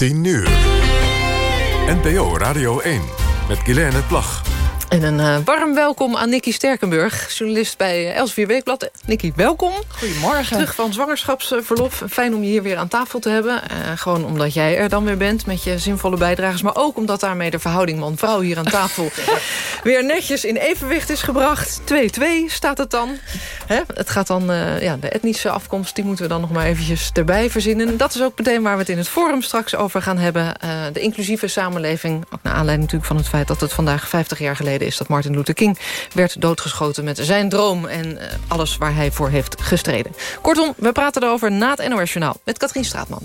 10 uur. NPO Radio 1 met Guilaine Plag. En een uh, warm welkom aan Nicky Sterkenburg, journalist bij uh, Elsevier Weekblad. Nicky, welkom. Goedemorgen. Terug van zwangerschapsverlof. Fijn om je hier weer aan tafel te hebben. Uh, gewoon omdat jij er dan weer bent met je zinvolle bijdragers. Maar ook omdat daarmee de verhouding man-vrouw hier aan tafel... weer netjes in evenwicht is gebracht. 2-2 staat het dan. Hè? Het gaat dan, ja, de etnische afkomst, die moeten we dan nog maar eventjes erbij verzinnen. Dat is ook meteen waar we het in het forum straks over gaan hebben. de inclusieve samenleving. Ook naar aanleiding natuurlijk van het feit dat het vandaag 50 jaar geleden is dat Martin Luther King werd doodgeschoten met zijn droom... en uh, alles waar hij voor heeft gestreden. Kortom, we praten erover na het NOS Journaal met Katrien Straatman.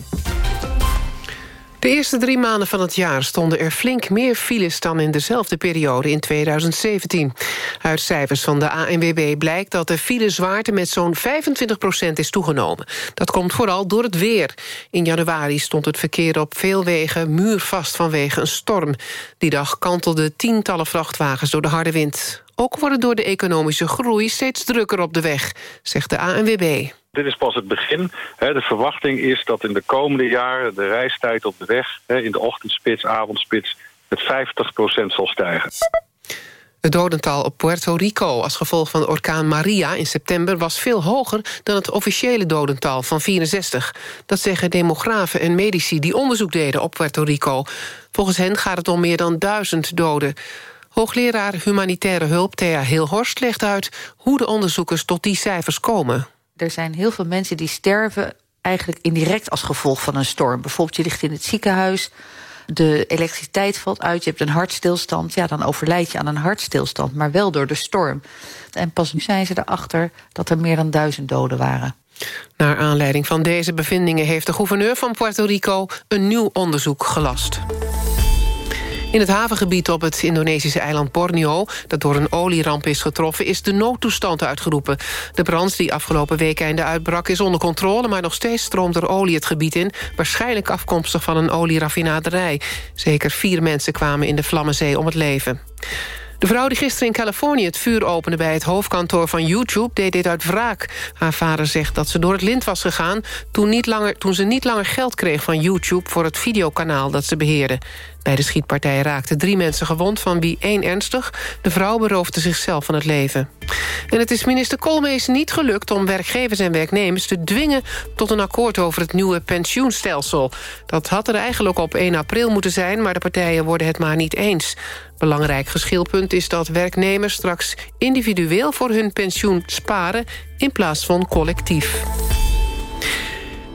De eerste drie maanden van het jaar stonden er flink meer files... dan in dezelfde periode in 2017. Uit cijfers van de ANWB blijkt dat de filezwaarte... met zo'n 25% is toegenomen. Dat komt vooral door het weer. In januari stond het verkeer op veel wegen muurvast vanwege een storm. Die dag kantelden tientallen vrachtwagens door de harde wind. Ook wordt het door de economische groei steeds drukker op de weg, zegt de ANWB. Dit is pas het begin. De verwachting is dat in de komende jaren de reistijd op de weg... in de ochtendspits, avondspits met 50% zal stijgen. Het dodental op Puerto Rico als gevolg van orkaan Maria in september... was veel hoger dan het officiële dodental van 64. Dat zeggen demografen en medici die onderzoek deden op Puerto Rico. Volgens hen gaat het om meer dan duizend doden. Hoogleraar Humanitaire Hulp Thea Hilhorst legt uit... hoe de onderzoekers tot die cijfers komen er zijn heel veel mensen die sterven eigenlijk indirect als gevolg van een storm. Bijvoorbeeld je ligt in het ziekenhuis, de elektriciteit valt uit... je hebt een hartstilstand, ja, dan overlijd je aan een hartstilstand... maar wel door de storm. En pas nu zijn ze erachter dat er meer dan duizend doden waren. Naar aanleiding van deze bevindingen heeft de gouverneur van Puerto Rico... een nieuw onderzoek gelast. In het havengebied op het Indonesische eiland Borneo... dat door een olieramp is getroffen, is de noodtoestand uitgeroepen. De brand die afgelopen week einde uitbrak is onder controle... maar nog steeds stroomt er olie het gebied in... waarschijnlijk afkomstig van een olieraffinaderij. Zeker vier mensen kwamen in de Vlammenzee om het leven. De vrouw die gisteren in Californië het vuur opende bij het hoofdkantoor van YouTube... deed dit uit wraak. Haar vader zegt dat ze door het lint was gegaan... toen, niet langer, toen ze niet langer geld kreeg van YouTube voor het videokanaal dat ze beheerde. Bij de schietpartij raakten drie mensen gewond, van wie één ernstig. De vrouw beroofde zichzelf van het leven. En het is minister Koolmees niet gelukt om werkgevers en werknemers te dwingen... tot een akkoord over het nieuwe pensioenstelsel. Dat had er eigenlijk op 1 april moeten zijn... maar de partijen worden het maar niet eens. Belangrijk geschilpunt is dat werknemers straks individueel voor hun pensioen sparen... in plaats van collectief.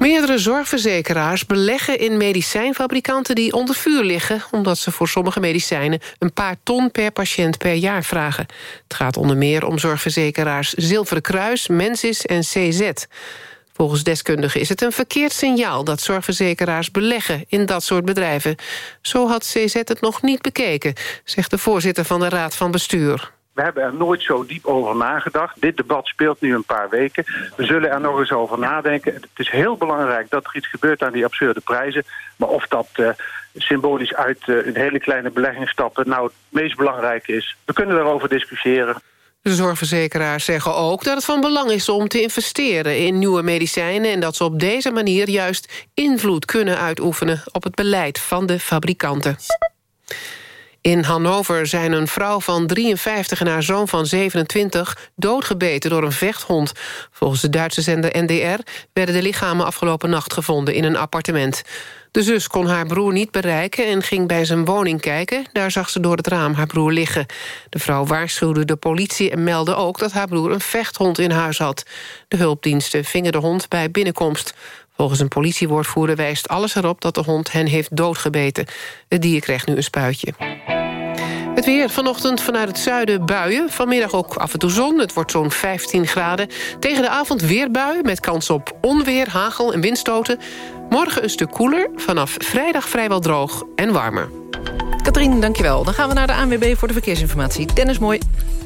Meerdere zorgverzekeraars beleggen in medicijnfabrikanten die onder vuur liggen... omdat ze voor sommige medicijnen een paar ton per patiënt per jaar vragen. Het gaat onder meer om zorgverzekeraars Zilveren Kruis, Mensis en CZ. Volgens deskundigen is het een verkeerd signaal dat zorgverzekeraars beleggen in dat soort bedrijven. Zo had CZ het nog niet bekeken, zegt de voorzitter van de Raad van Bestuur. We hebben er nooit zo diep over nagedacht. Dit debat speelt nu een paar weken. We zullen er nog eens over nadenken. Het is heel belangrijk dat er iets gebeurt aan die absurde prijzen. Maar of dat uh, symbolisch uit uh, een hele kleine belegging stappen... nou het meest belangrijke is, we kunnen daarover discussiëren. De zorgverzekeraars zeggen ook dat het van belang is om te investeren in nieuwe medicijnen... en dat ze op deze manier juist invloed kunnen uitoefenen op het beleid van de fabrikanten. In Hannover zijn een vrouw van 53 en haar zoon van 27 doodgebeten door een vechthond. Volgens de Duitse zender NDR werden de lichamen afgelopen nacht gevonden in een appartement. De zus kon haar broer niet bereiken en ging bij zijn woning kijken. Daar zag ze door het raam haar broer liggen. De vrouw waarschuwde de politie en meldde ook dat haar broer een vechthond in huis had. De hulpdiensten vingen de hond bij binnenkomst. Volgens een politiewoordvoerder wijst alles erop dat de hond hen heeft doodgebeten. Het dier krijgt nu een spuitje. Het weer vanochtend vanuit het zuiden buien. Vanmiddag ook af en toe zon. Het wordt zo'n 15 graden. Tegen de avond weer buien met kans op onweer, hagel en windstoten. Morgen een stuk koeler. Vanaf vrijdag vrijwel droog en warmer. Katrien, dankjewel. Dan gaan we naar de ANWB voor de verkeersinformatie. Dennis Mooi.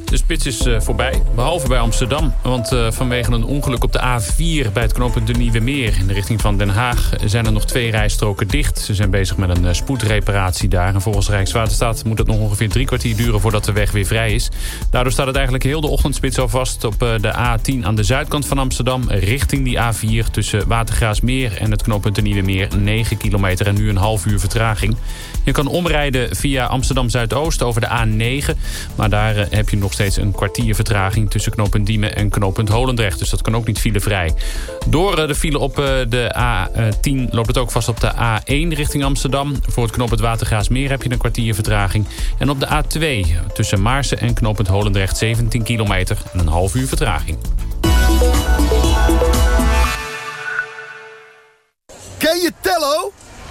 De spits is uh, voorbij, behalve bij Amsterdam. Want uh, vanwege een ongeluk op de A4 bij het knooppunt de Nieuwe Meer... in de richting van Den Haag zijn er nog twee rijstroken dicht. Ze zijn bezig met een uh, spoedreparatie daar. En volgens Rijkswaterstaat moet het nog ongeveer drie kwartier duren... voordat de weg weer vrij is. Daardoor staat het eigenlijk heel de ochtendspits al vast... op de A10 aan de zuidkant van Amsterdam... richting die A4 tussen Watergraasmeer en het knooppunt de Nieuwe Meer... 9 kilometer en nu een half uur vertraging. Je kan omrijden via Amsterdam Zuidoost over de A9. Maar daar heb je nog steeds een kwartier vertraging tussen knooppunt Diemen en knooppunt Holendrecht. Dus dat kan ook niet filevrij. Door de file op de A10 loopt het ook vast op de A1 richting Amsterdam. Voor het knooppunt Watergraasmeer heb je een kwartier vertraging. En op de A2 tussen Maarsen en knooppunt Holendrecht 17 kilometer en een half uur vertraging. Ken je Tello?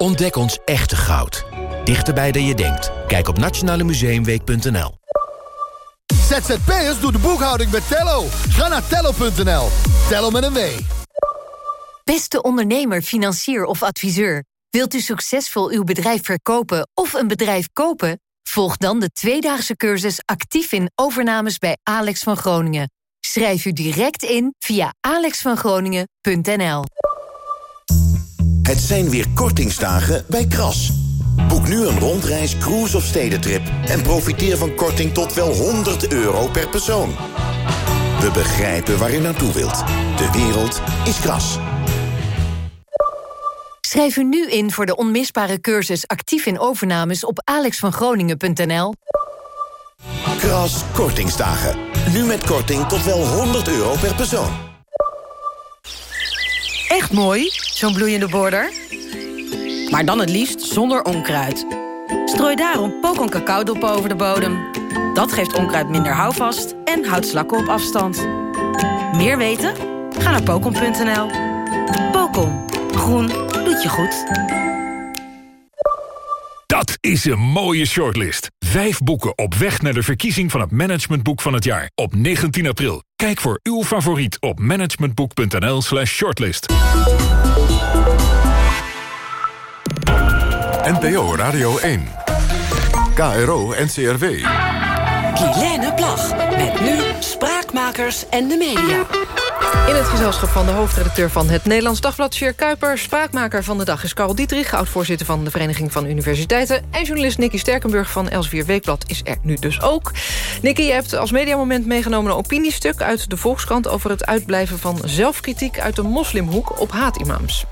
Ontdek ons echte goud. Dichterbij dan je denkt. Kijk op nationalemuseumweek.nl ZZP'ers doet de boekhouding met Tello. Ga naar tello.nl. Tello met een W. Beste ondernemer, financier of adviseur. Wilt u succesvol uw bedrijf verkopen of een bedrijf kopen? Volg dan de tweedaagse cursus actief in overnames bij Alex van Groningen. Schrijf u direct in via alexvangroningen.nl. Het zijn weer kortingsdagen bij Kras. Boek nu een rondreis, cruise of stedentrip... en profiteer van korting tot wel 100 euro per persoon. We begrijpen waar u naartoe wilt. De wereld is Kras. Schrijf u nu in voor de onmisbare cursus actief in overnames op alexvangroningen.nl. Kras Kortingsdagen. Nu met korting tot wel 100 euro per persoon. Echt mooi, zo'n bloeiende border. Maar dan het liefst zonder onkruid. Strooi daarom pokon cacaodop over de bodem. Dat geeft onkruid minder houvast en houdt slakken op afstand. Meer weten? Ga naar pokon.nl. Pokon. Groen doet je goed. Is een mooie shortlist. Vijf boeken op weg naar de verkiezing van het managementboek van het jaar. Op 19 april. Kijk voor uw favoriet op managementboek.nl slash shortlist. NPO Radio 1. KRO NCRW. Guilaine Plag. Met nu Spraakmakers en de media. In het gezelschap van de hoofdredacteur van het Nederlands Dagblad... Sjeer Kuiper, spraakmaker van de dag is Karel Dietrich... oud-voorzitter van de Vereniging van Universiteiten... en journalist Nicky Sterkenburg van Elsevier Weekblad is er nu dus ook. Nicky, je hebt als mediamoment meegenomen een opiniestuk... uit de Volkskrant over het uitblijven van zelfkritiek... uit de moslimhoek op haatimams.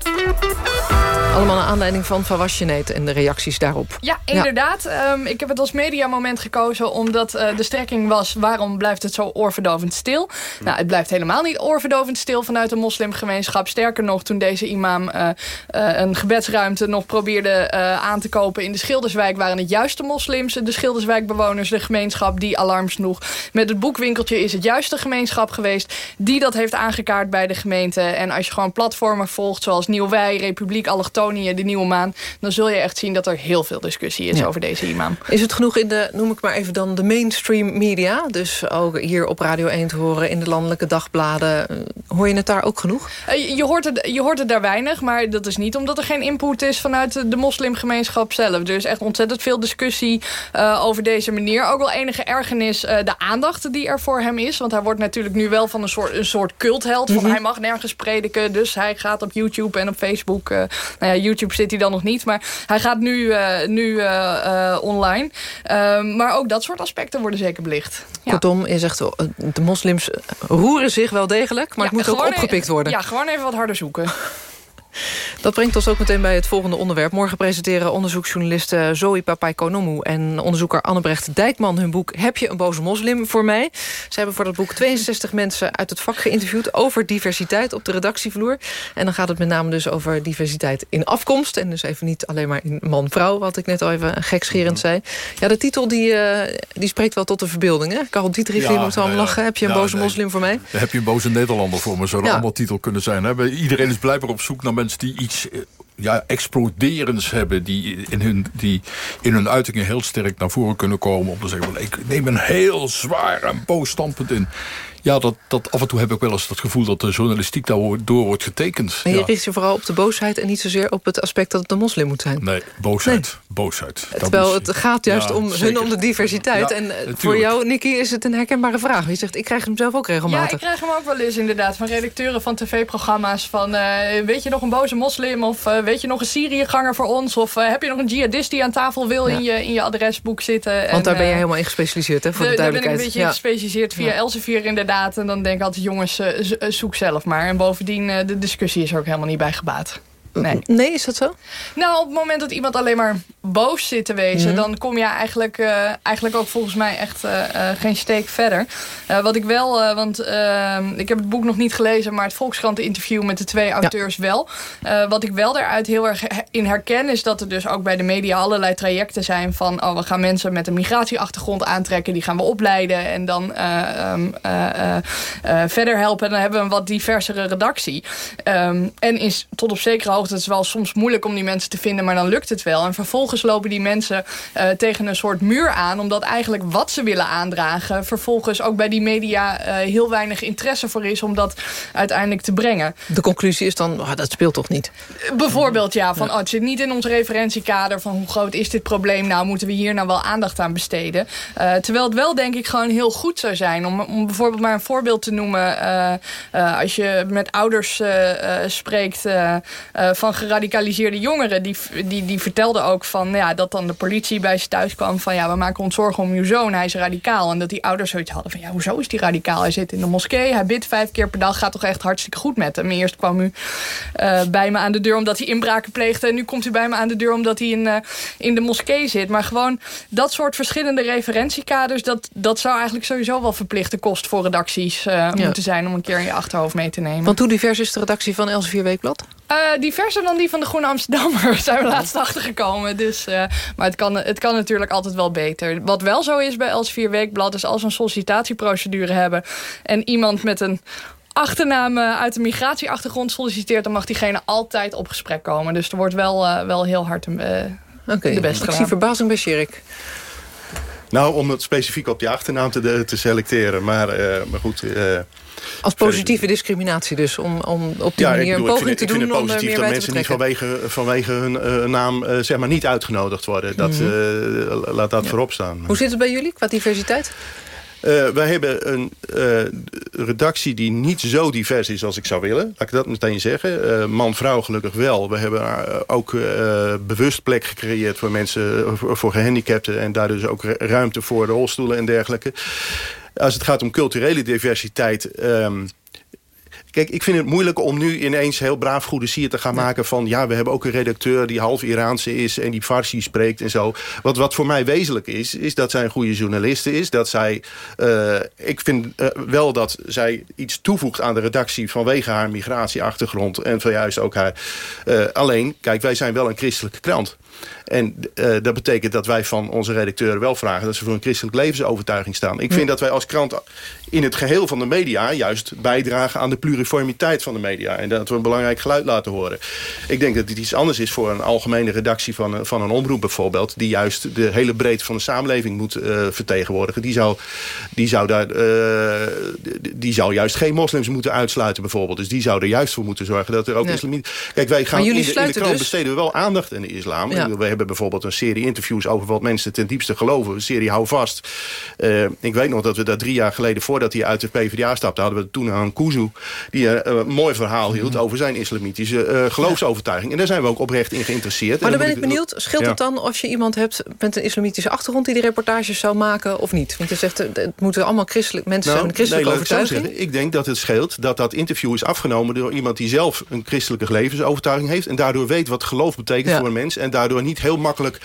Allemaal naar aanleiding van Fawasjeneet en de reacties daarop. Ja, inderdaad. Ja. Um, ik heb het als mediamoment gekozen omdat uh, de strekking was... waarom blijft het zo oorverdovend stil? Hm. Nou, het blijft helemaal niet oorverdovend stil vanuit de moslimgemeenschap. Sterker nog, toen deze imam uh, uh, een gebedsruimte nog probeerde aan te kopen... in de Schilderswijk waren het juist de moslims, de Schilderswijkbewoners... de gemeenschap die alarm sloeg. Met het boekwinkeltje is het juist de gemeenschap geweest... die dat heeft aangekaart bij de gemeente. En als je gewoon platformen volgt zoals Nieuwwij, Republiek, Allochtonië... de Nieuwe Maan... dan zul je echt zien dat er heel veel discussie is ja. over deze imam. Is het genoeg in de, noem ik maar even dan, de mainstream media? Dus ook hier op Radio 1 te horen, in de landelijke dagbladen. Hoor je het daar ook genoeg? Uh, je, hoort het, je hoort het daar weinig, maar dat is niet omdat er geen input is... vanuit de moslimgemeenschap zelf. Er is echt ontzettend veel discussie uh, over deze manier. Ook wel enige ergernis uh, de aandacht die er voor hem is. Want hij wordt natuurlijk nu wel van een soort, een soort cultheld. Van mm -hmm. hij mag nergens prediken, dus hij gaat op YouTube en op Facebook... nou ja, YouTube zit hij dan nog niet. Maar hij gaat nu, uh, nu uh, uh, online. Ehm, maar ook dat soort aspecten worden zeker belicht. Ja. Kortom, je zegt de moslims roeren zich wel degelijk. Maar ja, het moet ook opgepikt worden. Ja, gewoon even wat harder zoeken. Dat brengt ons ook meteen bij het volgende onderwerp. Morgen presenteren onderzoeksjournalisten Zoe Papaikonomou... en onderzoeker Annebrecht Dijkman hun boek Heb je een boze moslim voor mij? Ze hebben voor dat boek 62 mensen uit het vak geïnterviewd... over diversiteit op de redactievloer. En dan gaat het met name dus over diversiteit in afkomst... en dus even niet alleen maar in man-vrouw... wat ik net al even gekscherend zei. Ja, de titel die, uh, die spreekt wel tot de verbeelding, hè? Karel Dietrich, ja, moet allemaal lachen. Heb je een boze moslim voor mij? Heb je een boze Nederlander voor me? Zou dat allemaal titel kunnen zijn. Hè? Iedereen is blijkbaar op zoek naar mensen die iets eh, ja, exploderends hebben... Die in, hun, die in hun uitingen heel sterk naar voren kunnen komen... om te zeggen, ik neem een heel zwaar en boos standpunt in. Ja, dat, dat, af en toe heb ik wel eens het gevoel dat de journalistiek daardoor wordt getekend. En je ja. richt je vooral op de boosheid en niet zozeer op het aspect dat het een moslim moet zijn. Nee, boosheid. Nee. boosheid. Terwijl het gaat juist ja, om hun om de diversiteit. Ja, en natuurlijk. voor jou, Nicky, is het een herkenbare vraag. Je zegt, ik krijg hem zelf ook regelmatig. Ja, ik krijg hem ook wel eens inderdaad. Van redacteuren van tv-programma's. Van, uh, weet je nog een boze moslim? Of uh, weet je nog een Syriëganger voor ons? Of uh, heb je nog een jihadist die aan tafel wil in, je, in je adresboek zitten? Want en, daar ben je helemaal in gespecialiseerd, hè, voor de, de duidelijkheid. Daar ben ik een beetje gespecialiseerd via Elsevier inderdaad. En dan denk ik altijd, jongens, zoek zelf maar. En bovendien, de discussie is er ook helemaal niet bij gebaat. Nee. nee, is dat zo? Nou, op het moment dat iemand alleen maar boos zit te wezen... Mm. dan kom je eigenlijk, uh, eigenlijk ook volgens mij echt uh, uh, geen steek verder. wat ik wel, want ehm, ik heb het boek nog niet gelezen... maar het Volkskrant-interview met de twee auteurs ja. wel. wat ik wel daaruit heel erg in herken... is dat er dus ook bij de media allerlei trajecten zijn van... oh, we gaan mensen met een migratieachtergrond aantrekken... die gaan we opleiden en dan um, verder helpen. En dan hebben we een wat diversere redactie. Um, en is tot op zekere hoogte het is wel soms moeilijk om die mensen te vinden, maar dan lukt het wel. En vervolgens lopen die mensen uh, tegen een soort muur aan, omdat eigenlijk wat ze willen aandragen, vervolgens ook bij die media uh, heel weinig interesse voor is om dat uiteindelijk te brengen. De conclusie is dan, oh, dat speelt toch niet? Bijvoorbeeld ja, van oh, het zit niet in ons referentiekader van hoe groot is dit probleem nou, moeten we hier nou wel aandacht aan besteden. Uh, terwijl het wel denk ik gewoon heel goed zou zijn om, om bijvoorbeeld maar een voorbeeld te noemen. als je met ouders spreekt van geradicaliseerde jongeren. Die, die, die vertelden ook van, ja, dat dan de politie bij ze thuis kwam van... ja, we maken ons zorgen om uw zoon, hij is radicaal. En dat die ouders zoiets hadden van, ja, hoezo is die radicaal? Hij zit in de moskee, hij bidt vijf keer per dag, gaat toch echt hartstikke goed met hem. Eerst kwam u uh, bij me aan de deur omdat hij inbraken pleegde... en nu komt u bij me aan de deur omdat hij in, uh, in de moskee zit. Maar gewoon dat soort verschillende referentiekaders... dat, dat zou eigenlijk sowieso wel verplichte kost voor redacties ja. moeten zijn... om een keer in je achterhoofd mee te nemen. Want hoe divers is de redactie van Elsevier Weekblad? Uh, diverser dan die van de Groene Amsterdammer zijn we laatst achtergekomen. Dus, uh, maar het kan, het kan natuurlijk altijd wel beter. Wat wel zo is bij Elsevier Weekblad... is als we een sollicitatieprocedure hebben... en iemand met een achternaam uit de migratieachtergrond solliciteert... dan mag diegene altijd op gesprek komen. Dus er wordt wel, uh, wel heel hard uh, okay. de best Ik zie verbazing bij Sjerik. Nou, om het specifiek op die achternaam te, te selecteren. Maar, uh, maar goed... Als positieve discriminatie dus, om, om op die ja, manier bedoel, een poging te doen ik vind het om positief dat mensen niet vanwege, vanwege hun uh, naam uh, zeg maar niet uitgenodigd worden. Dat, mm -hmm. laat dat ja. voorop staan. Hoe zit het bij jullie qua diversiteit? Uh, wij hebben een uh, redactie die niet zo divers is als ik zou willen. Laat ik dat meteen zeggen. Uh, Man-vrouw gelukkig wel. We hebben ook bewust plek gecreëerd voor mensen, voor gehandicapten. En daar dus ook ruimte voor rolstoelen en dergelijke. Als het gaat om culturele diversiteit... Um, Kijk, ik vind het moeilijk om nu ineens heel braaf goede sier te gaan ja. maken van... ja, we hebben ook een redacteur die half Iraanse is en die Farsi spreekt en zo. Wat, wat voor mij wezenlijk is, is dat zij een goede journaliste is. Dat zij, uh, ik vind uh, wel dat zij iets toevoegt aan de redactie... vanwege haar migratieachtergrond en van juist ook haar... Uh, alleen, kijk, wij zijn wel een christelijke krant. En uh, dat betekent dat wij van onze redacteuren wel vragen... dat ze voor een christelijk levensovertuiging staan. Ik vind dat wij als krant in het geheel van de media... juist bijdragen aan de pluriformiteit van de media. En dat we een belangrijk geluid laten horen. Ik denk dat het iets anders is voor een algemene redactie van, een, van een omroep bijvoorbeeld... die juist de hele breedte van de samenleving moet uh, vertegenwoordigen. Die zou, die, zou daar, uh, die zou juist geen moslims moeten uitsluiten bijvoorbeeld. Dus die zou er juist voor moeten zorgen dat er ook nee. Kijk, wij gaan in de, in de krant dus... besteden we wel aandacht aan de islam... Ja. We hebben bijvoorbeeld een serie interviews over wat mensen ten diepste geloven. Een serie Hou Vast. Uh, ik weet nog dat we dat drie jaar geleden, voordat hij uit de PvdA stapte... hadden we toen aan Kuzu. die een mooi verhaal hield over zijn islamitische geloofsovertuiging. En daar zijn we ook oprecht in geïnteresseerd. Maar dan ben ik benieuwd, scheelt het dan als je iemand hebt met een islamitische achtergrond die die reportages zou maken of niet? Want je zegt, het moeten allemaal christelijk mensen nou, zijn een christelijke nee, overtuiging. Ik, ik denk dat het scheelt dat dat interview is afgenomen door iemand die zelf een christelijke levensovertuiging heeft en daardoor weet wat geloof betekent voor een mens en daardoor niet heel makkelijk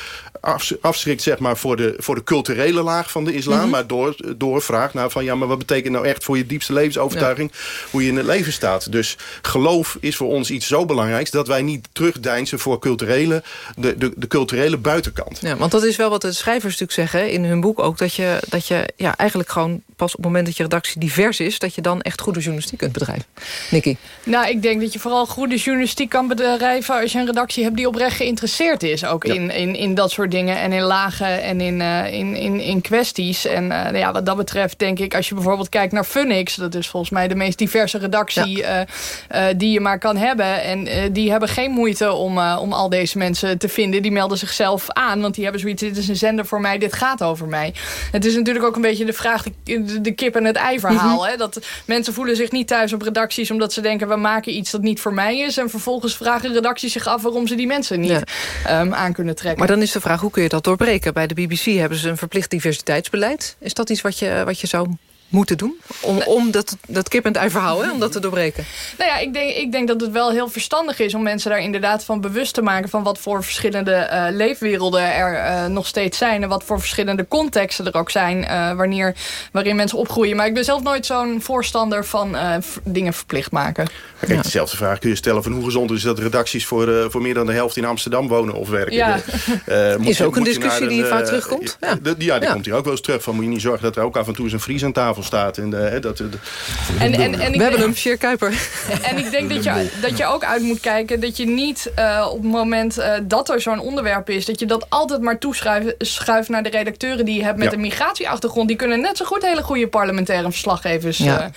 afschrikt zeg maar, voor, de, voor de culturele laag van de islam, mhm. maar door, door vraagt naar van ja, maar wat betekent nou echt voor je diepste levensovertuiging hoe je in het leven staat. Dus geloof is voor ons iets zo belangrijks dat wij niet terugdeinzen voor culturele, de, de, de culturele buitenkant. Ja, want dat is wel wat de schrijvers natuurlijk zeggen in hun boek ook, dat je, dat je ja, eigenlijk gewoon pas op het moment dat je redactie divers is, dat je dan echt goede journalistiek kunt bedrijven. Nicky? Nou, ik denk dat je vooral goede journalistiek kan bedrijven als je een redactie hebt die oprecht geïnteresseerd is. Ook in, in, in dat soort dingen en in lagen en in, uh, in, in, in kwesties. En uh, ja, wat dat betreft denk ik, als je bijvoorbeeld kijkt naar Funix, dat is volgens mij de meest diverse redactie ja. uh, die je maar kan hebben. En die hebben geen moeite om, om al deze mensen te vinden. Die melden zichzelf aan, want die hebben zoiets, dit is een zender voor mij, dit gaat over mij. Het is natuurlijk ook een beetje de vraag, de, de kip en het ei verhaal. Mhm. hè? Dat mensen voelen zich niet thuis op redacties omdat ze denken, we maken iets dat niet voor mij is. En vervolgens vragen redacties zich af waarom ze die mensen niet ehm, aan kunnen trekken. Maar dan is de vraag, hoe kun je dat doorbreken? Bij de BBC hebben ze een verplicht diversiteitsbeleid. Is dat iets wat je, wat je zou moeten doen? Om, om dat, dat kip en ei verhaal, hè, om dat te doorbreken? Nou ja, ik denk, ik denk dat het wel heel verstandig is... om mensen daar inderdaad van bewust te maken... van wat voor verschillende uh, leefwerelden er uh, nog steeds zijn... en wat voor verschillende contexten er ook zijn... Uh, wanneer, waarin mensen opgroeien. Maar ik ben zelf nooit zo'n voorstander van dingen verplicht maken. Kijk, dezelfde vraag kun je stellen van hoe gezond is dat redacties... voor, voor meer dan de helft in Amsterdam wonen of werken. Ja. is ook een discussie die vaak terugkomt? Ja, ja die komt hier ook wel eens terug. Van, moet je niet zorgen dat er ook af en toe eens een vries aan tafel staat. En, uh, dat, en, en, en We hebben hem, Sheer Kuiper. En ik denk dat je, dat je ook uit moet kijken... dat je niet uh, op het moment uh, dat er zo'n onderwerp is... dat je dat altijd maar toeschuift naar de redacteuren die je hebt... met ja. een migratieachtergrond. Die kunnen net zo goed hele goede parlementaire verslaggevers ja.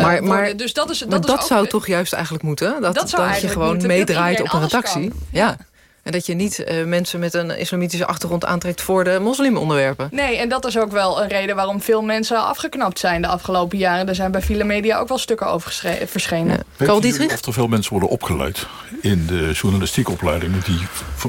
maar, maar, Dus dat, is, dat, maar is dat zou toch juist eigenlijk moeten? Dat, dat, dat je gewoon meedraait op een redactie. ja. En dat je niet uh, mensen met een islamitische achtergrond aantrekt... voor de moslimonderwerpen. Nee, en dat is ook wel een reden waarom veel mensen afgeknapt zijn de afgelopen jaren. Er zijn bij viele media ook wel stukken over verschenen. Ja. Weet of er veel mensen worden opgeleid in de journalistiekopleidingen... die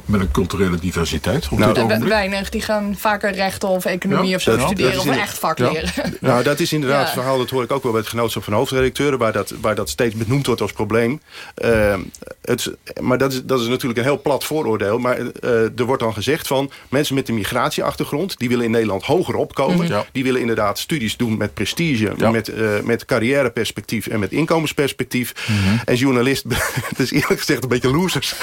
met een culturele diversiteit op nou, dit Weinig, die gaan vaker rechten of economie ja? of zo studeren... of echt vak leren. Nou, dat is inderdaad het verhaal, dat hoor ik ook wel bij het genootschap van hoofdredacteuren... waar dat, waar dat steeds benoemd wordt als probleem. Uh, het, maar dat is, dat is natuurlijk een heel plat voor maar uh, er wordt dan gezegd van... mensen met een migratieachtergrond... die willen in Nederland hoger opkomen. Mhm. Die willen inderdaad studies doen met prestige... met, uh, met carrièreperspectief en met inkomensperspectief. Mhm. En journalist, het is eerlijk gezegd een beetje losers.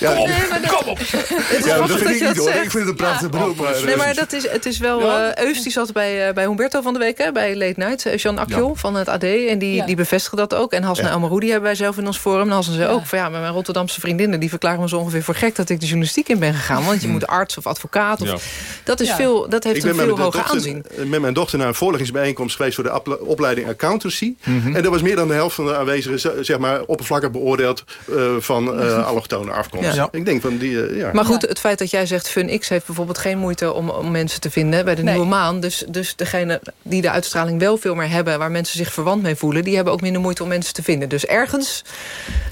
ja, kom, kom op! Het is ja, dat vind ik niet hoor. Ik vind het een prachtig ja. beroep. nee, maar dat is, het is wel... Ja. Uh, Eus die zat bij, bij Humberto van de Week, hè, bij Late Night. Jean Akjol van het AD. En die, die bevestigen dat ook. En Hasna ja. Elmaroudi hebben wij zelf in ons forum. En Hasna zei ook van ja, met mijn Rotterdamse vriendinnen... die verklaren me zo ongeveer voor gek dat ik de journalistiek in ben gegaan. Want je hmm. moet arts of advocaat. Of, dat, is veel, dat heeft een veel hoger aanzien. met mijn dochter naar een voorleggingsbijeenkomst geweest... voor de opleiding accountancy. Mhm. En er was meer dan de helft van de aanwezigen... zeg maar oppervlakkig beoordeeld uh, van uh, allochtone afkomst. Ik denk van die... Uh, ja. Maar goed, het feit dat jij zegt... FunX heeft bijvoorbeeld geen moeite om, om mensen te vinden... bij de Nieuwe Maan. Dus, dus degene die de uitstraling wel veel meer hebben... waar mensen zich verwant mee voelen... die hebben ook minder moeite om mensen te vinden. Dus ergens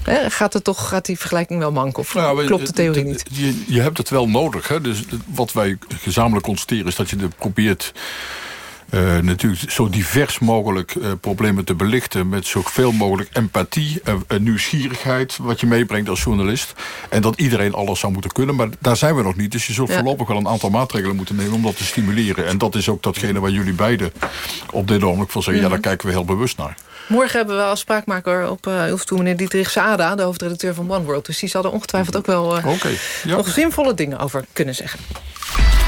hè, gaat, het toch, gaat die vergelijking wel mank. Of nou, klopt de theorie niet? Je, je hebt het wel nodig. Hè? Dus wat wij gezamenlijk constateren is dat je er probeert... Uh, natuurlijk zo divers mogelijk uh, problemen te belichten... met zoveel mogelijk empathie en uh, nieuwsgierigheid... wat je meebrengt als journalist. En dat iedereen alles zou moeten kunnen. Maar daar zijn we nog niet. Dus je zult ja. voorlopig wel een aantal maatregelen moeten nemen... om dat te stimuleren. En dat is ook datgene waar jullie beiden op dit ogenblik van zeggen... ja, daar kijken we heel bewust naar. Morgen hebben we als spraakmaker op uh, toe meneer Dietrich Saada... de hoofdredacteur van One World. Dus die zal er ongetwijfeld ook wel uh, okay, ja. nog zinvolle dingen over kunnen zeggen.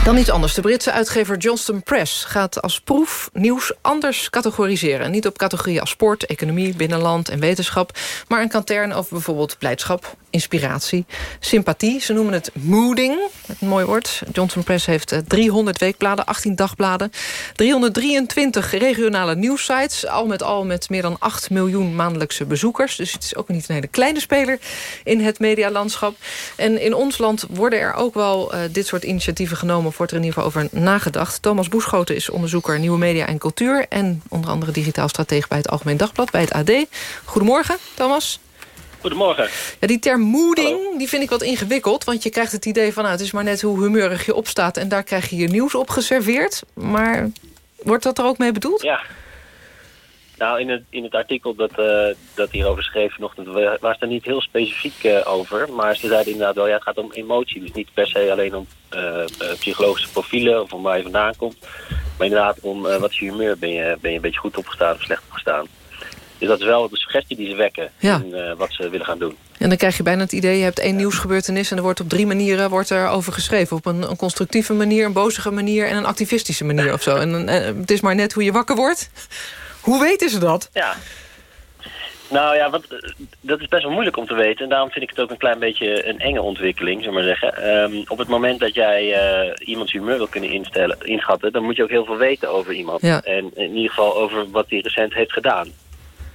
Dan iets anders. De Britse uitgever Johnston Press gaat als proef nieuws anders categoriseren. Niet op categorieën als sport, economie, binnenland en wetenschap... maar een kantern over bijvoorbeeld blijdschap, inspiratie, sympathie. Ze noemen het mooding, een mooi woord. Johnston Press heeft 300 eh, weekbladen, 18 dagbladen... 323 regionale nieuwsites, al met al met meer dan 8 miljoen maandelijkse bezoekers. Dus het is ook niet een hele kleine speler in het medialandschap. En in ons land worden er ook wel uh, dit soort initiatieven genomen of wordt er in ieder geval over nagedacht. Thomas Boeschoten is onderzoeker Nieuwe Media en Cultuur... en onder andere digitaal stratege bij het Algemeen Dagblad, bij het AD. Goedemorgen, Thomas. Goedemorgen. Ja, die term moeding die vind ik wat ingewikkeld. Want je krijgt het idee van nou, het is maar net hoe humeurig je opstaat... en daar krijg je je nieuws op geserveerd. Maar wordt dat er ook mee bedoeld? Ja. Nou, in het, in het artikel dat, uh, dat hierover schreef vanochtend... was er niet heel specifiek uh, over. Maar ze zeiden inderdaad wel, ja, het gaat om emotie. Dus niet per se alleen om uh, psychologische profielen... of om waar je vandaan komt. Maar inderdaad om wat is je humeur. Ben je, ben je een beetje goed opgestaan of slecht opgestaan? Dus dat is wel de suggestie die ze wekken ja. in wat ze willen gaan doen. En dan krijg je bijna het idee, je hebt één nieuwsgebeurtenis... en er wordt op drie manieren wordt er over geschreven. Op een, een constructieve manier, een bozige manier... en een activistische manier of zo. En, en het is maar net hoe je wakker wordt. Hoe weten ze dat? Ja. Nou ja, wat, dat is best wel moeilijk om te weten. En daarom vind ik het ook een klein beetje een enge ontwikkeling, zullen maar zeggen. Um, op het moment dat jij uh, iemands humeur wil kunnen instellen, inschatten... dan moet je ook heel veel weten over iemand. Ja. En in ieder geval over wat hij recent heeft gedaan.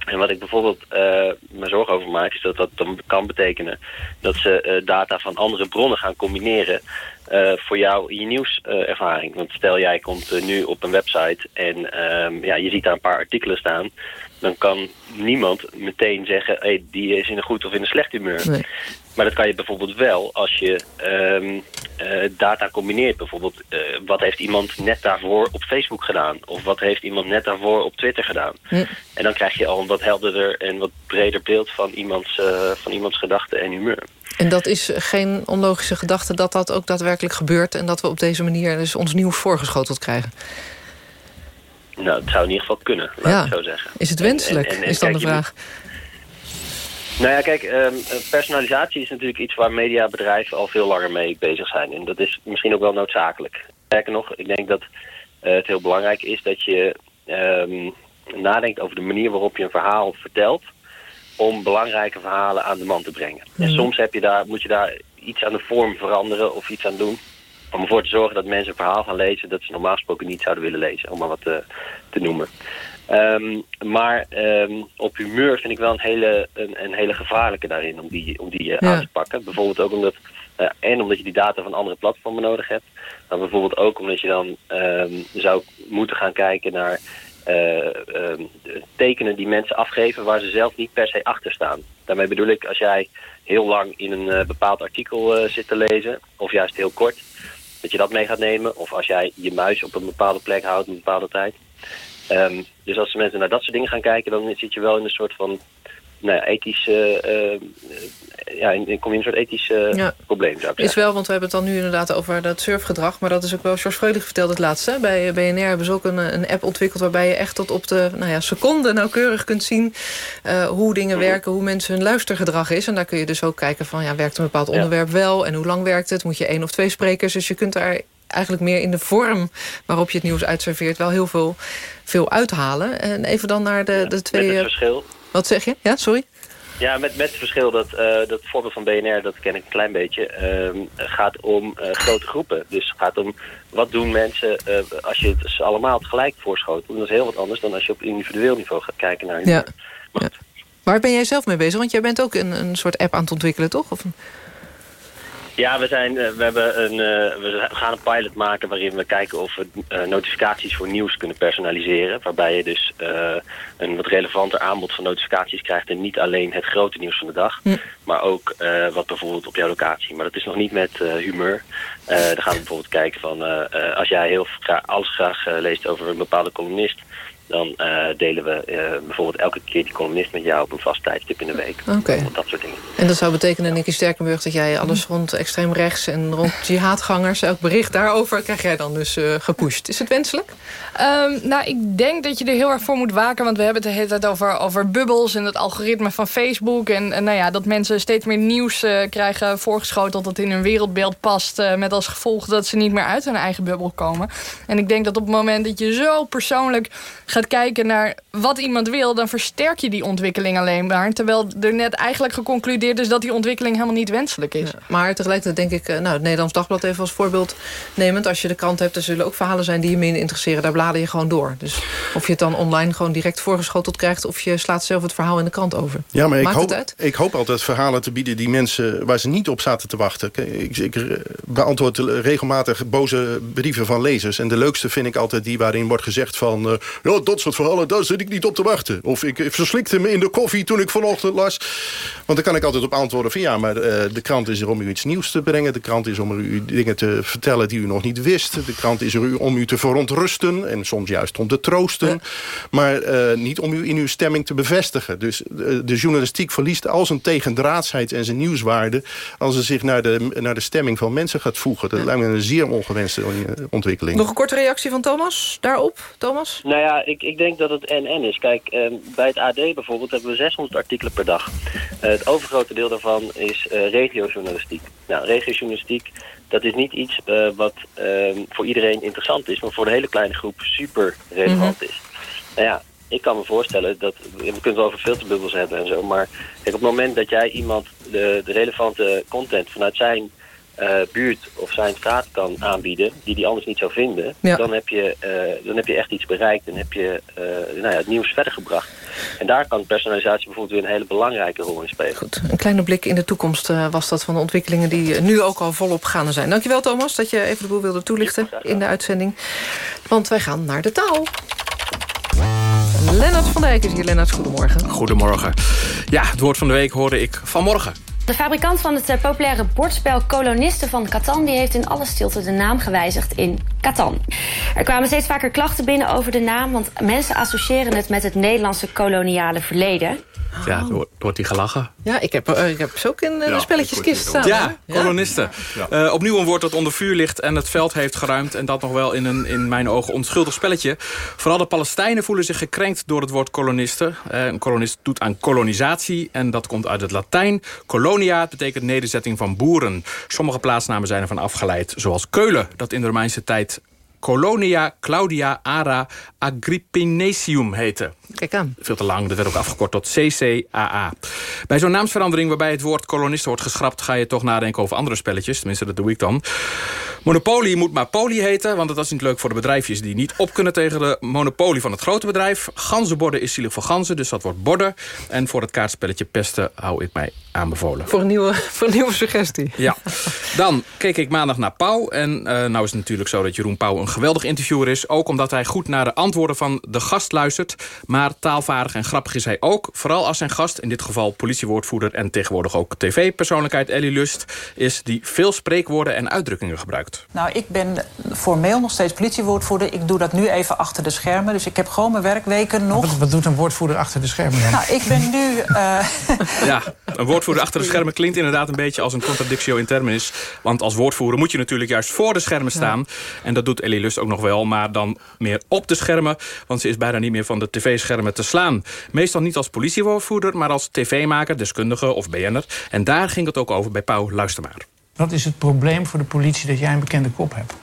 En wat ik bijvoorbeeld uh, me zorgen over maak... is dat dat dan kan betekenen dat ze uh, data van andere bronnen gaan combineren... Uh, voor jou in je nieuwservaring. Want stel jij komt nu op een website en um, ja, je ziet daar een paar artikelen staan... dan kan niemand meteen zeggen... Hey, die is in een goed of in een slecht humeur. Nee. Maar dat kan je bijvoorbeeld wel als je um, uh, data combineert. Bijvoorbeeld, uh, wat heeft iemand net daarvoor op Facebook gedaan? Of wat heeft iemand net daarvoor op Twitter gedaan? En dan krijg je al een wat helderder en wat breder beeld van iemands, uh, van iemands gedachten en humeur. En dat is geen onlogische gedachte dat dat ook daadwerkelijk gebeurt... en dat we op deze manier dus ons nieuws voorgeschoteld krijgen? Nou, het zou in ieder geval kunnen, laat ja. ik zo zeggen. Is het wenselijk, en, en, en, is dan de vraag. Nou ja, kijk, um, personalisatie is natuurlijk iets waar mediabedrijven al veel langer mee bezig zijn. En dat is misschien ook wel noodzakelijk. Sterker nog, ik denk dat uh, het heel belangrijk is dat je um, nadenkt over de manier waarop je een verhaal vertelt... om belangrijke verhalen aan de man te brengen. En soms heb je daar, moet je daar iets aan de vorm veranderen of iets aan doen... om ervoor te zorgen dat mensen een verhaal gaan lezen... dat ze normaal gesproken niet zouden willen lezen, om maar wat te, te noemen. Um, maar um, op humeur vind ik wel een hele, een, een hele gevaarlijke daarin om die, om die uh, ja. aan te pakken. Bijvoorbeeld ook omdat, uh, en omdat je die data van andere platformen nodig hebt. Maar bijvoorbeeld ook omdat je dan um, zou moeten gaan kijken naar tekenen die mensen afgeven waar ze zelf niet per se achter staan. Daarmee bedoel ik, als jij heel lang in een bepaald artikel zit te lezen, of juist heel kort, dat je dat mee gaat nemen. Of als jij je muis op een bepaalde plek houdt een bepaalde tijd. Um, dus als mensen naar dat soort dingen gaan kijken, dan zit je wel in een soort van nou ja, ethisch, uh, ja, in, kom je in een soort ethisch ja. probleem, zou ik Is wel, want we hebben het dan nu inderdaad over dat surfgedrag, maar dat is ook wel, George Freulich vertelde het laatste. Bij BNR hebben ze ook een, een app ontwikkeld waarbij je echt tot op de nou ja, seconde nauwkeurig kunt zien uh, hoe dingen werken, hoe mensen hun luistergedrag is. En daar kun je dus ook kijken van, ja, werkt een bepaald onderwerp wel en hoe lang werkt het? Moet je één of twee sprekers? Dus je kunt daar eigenlijk meer in de vorm waarop je het nieuws uitserveert... wel heel veel, veel uithalen. En even dan naar de, de twee... Met het verschil. Wat zeg je? Ja, sorry? Ja, met, met het verschil dat uh, dat voorbeeld van BNR, dat ken ik een klein beetje, uh, gaat om uh, grote groepen. Dus het gaat om wat doen mensen uh, als je het ze allemaal tegelijk voorschotelt. Dat is heel wat anders dan als je op individueel niveau gaat kijken naar... Ja. ja. Waar ben jij zelf mee bezig? Want jij bent ook een, een soort app aan het ontwikkelen, toch? Of een... Ja, we, zijn, we, hebben een, uh, we gaan een pilot maken waarin we kijken of we uh, notificaties voor nieuws kunnen personaliseren. Waarbij je dus uh, een wat relevanter aanbod van notificaties krijgt. En niet alleen het grote nieuws van de dag, hm. maar ook wat bijvoorbeeld op jouw locatie. Maar dat is nog niet met humeur. dan gaan we bijvoorbeeld kijken van als jij heel graag, alles graag leest over een bepaalde columnist dan uh, delen we uh, bijvoorbeeld elke keer die columnist met jou op een vast tijdstip in de week. Okay. Dat soort dingen. En dat zou betekenen, Nicky Sterkenburg, dat jij alles rond extreem rechts en rond jihadgangers, elk bericht daarover, krijg jij dan dus uh, gepusht. Is het wenselijk? Um, nou, ik denk dat je er heel erg voor moet waken, want we hebben het de hele tijd over, over bubbels en het algoritme van Facebook. En, en nou ja, dat mensen steeds meer nieuws krijgen voorgeschoteld dat in hun wereldbeeld past, met als gevolg dat ze niet meer uit hun eigen bubbel komen. En ik denk dat op het moment dat je zo persoonlijk gaat kijken naar wat iemand wil... dan versterk je die ontwikkeling alleen maar. Terwijl er net eigenlijk geconcludeerd is... dat die ontwikkeling helemaal niet wenselijk is. maar tegelijkertijd denk ik, nou, het Nederlands Dagblad even als voorbeeld nemend. Als je de krant hebt, er zullen ook verhalen zijn die je minder interesseren. Daar blader je gewoon door. Dus of je het dan online gewoon direct voorgeschoteld krijgt... of je slaat zelf het verhaal in de krant over. Ja, maar ik Maakt hoop, ik hoop altijd verhalen te bieden die mensen... waar ze niet op zaten te wachten. Ik, ik beantwoord regelmatig boze brieven van lezers. En de leukste vind ik altijd die waarin wordt gezegd van... Uh, dat soort verhalen, daar zit ik niet op te wachten. Of ik verslikte me in de koffie toen ik vanochtend las. Want dan kan ik altijd op antwoorden van... ja, maar uh, de krant is er om u iets nieuws te brengen. De krant is om u dingen te vertellen die u nog niet wist. De krant is er om u te verontrusten. En soms juist om te troosten. Maar uh, niet om u in uw stemming te bevestigen. Dus de journalistiek verliest al zijn tegendraadsheid en zijn nieuwswaarde... als ze zich naar de, naar de stemming van mensen gaat voegen. Dat lijkt me een zeer ongewenste ontwikkeling. Nog een korte reactie van Thomas daarop, Thomas? Nou ja, ik, ik denk dat het NN is. Kijk, eh, bij het AD bijvoorbeeld hebben we 600 artikelen per dag. Uh, het overgrote deel daarvan is uh, regiojournalistiek. Nou, regiojournalistiek, dat is niet iets uh, wat voor iedereen interessant is... maar voor de hele kleine groep super relevant mm -hmm. is. Nou ja, ik kan me voorstellen dat... We kunnen het over filterbubbels hebben en zo... maar kijk, op het moment dat jij iemand de, de relevante content vanuit zijn... Uh, buurt of zijn straat kan aanbieden... die die anders niet zou vinden... Ja. Dan, heb je, uh, dan heb je echt iets bereikt... en heb je uh, nou ja, het nieuws verder gebracht. En daar kan personalisatie bijvoorbeeld weer een hele belangrijke rol in spelen. Goed, een kleine blik in de toekomst was dat van de ontwikkelingen... die nu ook al volop gaande zijn. Dankjewel Thomas dat je even de boel wilde toelichten in de uitzending. Want wij gaan naar de taal. Lennart van Dijk is hier. Lennart, goedemorgen. Goedemorgen. Ja, het woord van de week hoorde ik vanmorgen. De fabrikant van het populaire bordspel Kolonisten van Catan... die heeft in alle stilte de naam gewijzigd in Catan. Er kwamen steeds vaker klachten binnen over de naam... want mensen associëren het met het Nederlandse koloniale verleden. Ja, er wordt die gelachen. Ja, ik heb, uh, ik heb ze ook in uh, de spelletjeskist staan. Ja, ja, kolonisten. Ja. Uh, opnieuw een woord dat onder vuur ligt en het veld heeft geruimd. En dat nog wel in een, in mijn ogen, onschuldig spelletje. Vooral de Palestijnen voelen zich gekrenkt door het woord kolonisten. een kolonist doet aan kolonisatie en dat komt uit het Latijn. Colonia betekent nederzetting van boeren. Sommige plaatsnamen zijn ervan afgeleid, zoals Keulen... dat in de Romeinse tijd Colonia Claudia Ara Agrippinesium heette. Kijk aan. Veel te lang, dat werd ook afgekort tot CCAA. Bij zo'n naamsverandering waarbij het woord kolonisten wordt geschrapt... ga je toch nadenken over andere spelletjes. Tenminste, dat doe ik dan. Monopoly moet maar Poly heten, want dat is niet leuk voor de bedrijfjes... die niet op kunnen tegen de monopolie van het grote bedrijf. Ganzenborden is zielig voor ganzen, dus dat wordt borden. En voor het kaartspelletje pesten hou ik mij aanbevolen. Voor een nieuwe, voor een nieuwe suggestie. Ja. Dan keek ik maandag naar Pauw. En uh, nou is het natuurlijk zo dat Jeroen Pauw een geweldig interviewer is. Ook omdat hij goed naar de antwoorden van de gast luistert. Maar taalvaardig en grappig is hij ook. Vooral als zijn gast, in dit geval politiewoordvoerder... en tegenwoordig ook tv-persoonlijkheid Ellie Lust... is die veel spreekwoorden en uitdrukkingen gebruikt. Nou, ik ben formeel nog steeds politiewoordvoerder. Ik doe dat nu even achter de schermen. Dus ik heb gewoon mijn werkweken nog. Wat, wat doet een woordvoerder achter de schermen dan? Nou, ik ben nu... Uh... Ja, een woordvoerder achter de schermen klinkt inderdaad een beetje als een contradictio in terminis. Want als woordvoerder moet je natuurlijk juist voor de schermen staan. Ja. En dat doet Ellie Lust ook nog wel, maar dan meer op de schermen. Want ze is bijna niet meer van de tv-schermen te slaan. Meestal niet als politiewoordvoerder, maar als tv-maker, deskundige of BN'er. En daar ging het ook over bij Pauw Luister maar. Wat is het probleem voor de politie dat jij een bekende kop hebt?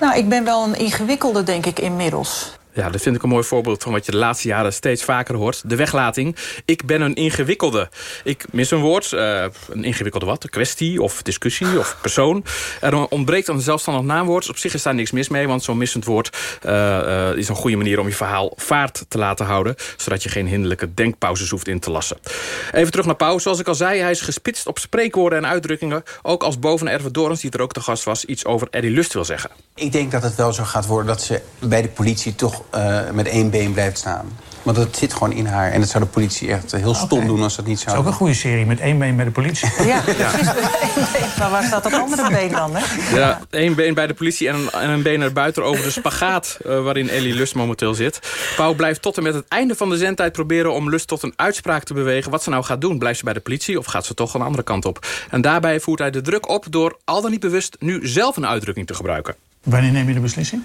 Nou, ik ben wel een ingewikkelde, denk ik, inmiddels. Ja, dat vind ik een mooi voorbeeld van wat je de laatste jaren steeds vaker hoort. De weglating. Ik ben een ingewikkelde. Ik mis een woord. Uh, een ingewikkelde wat? Een kwestie of discussie of persoon. Er ontbreekt een zelfstandig naamwoord. Op zich is daar niks mis mee, want zo'n missend woord uh, uh, is een goede manier om je verhaal vaart te laten houden. Zodat je geen hinderlijke denkpauzes hoeft in te lassen. Even terug naar Pauw. Zoals ik al zei, hij is gespitst op spreekwoorden en uitdrukkingen. Ook als boven Erve Dorens, die er ook te gast was, iets over Eddie Lust wil zeggen. Ik denk dat het wel zo gaat worden dat ze bij de politie toch uh, met één been blijft staan. Want dat zit gewoon in haar. En dat zou de politie echt heel stom okay. doen als dat niet zou. Dat is ook een goede serie, met één been bij de politie. Ja, ja. maar waar staat dat andere been dan? Hè? Ja, één been bij de politie en een, en een been erbuiten over de spagaat... Uh, waarin Ellie Lust momenteel zit. Pauw blijft tot en met het einde van de zendtijd proberen... om Lust tot een uitspraak te bewegen. Wat ze nou gaat doen. Blijft ze bij de politie of gaat ze toch een andere kant op? En daarbij voert hij de druk op door al dan niet bewust... nu zelf een uitdrukking te gebruiken. Wanneer neem je de beslissing?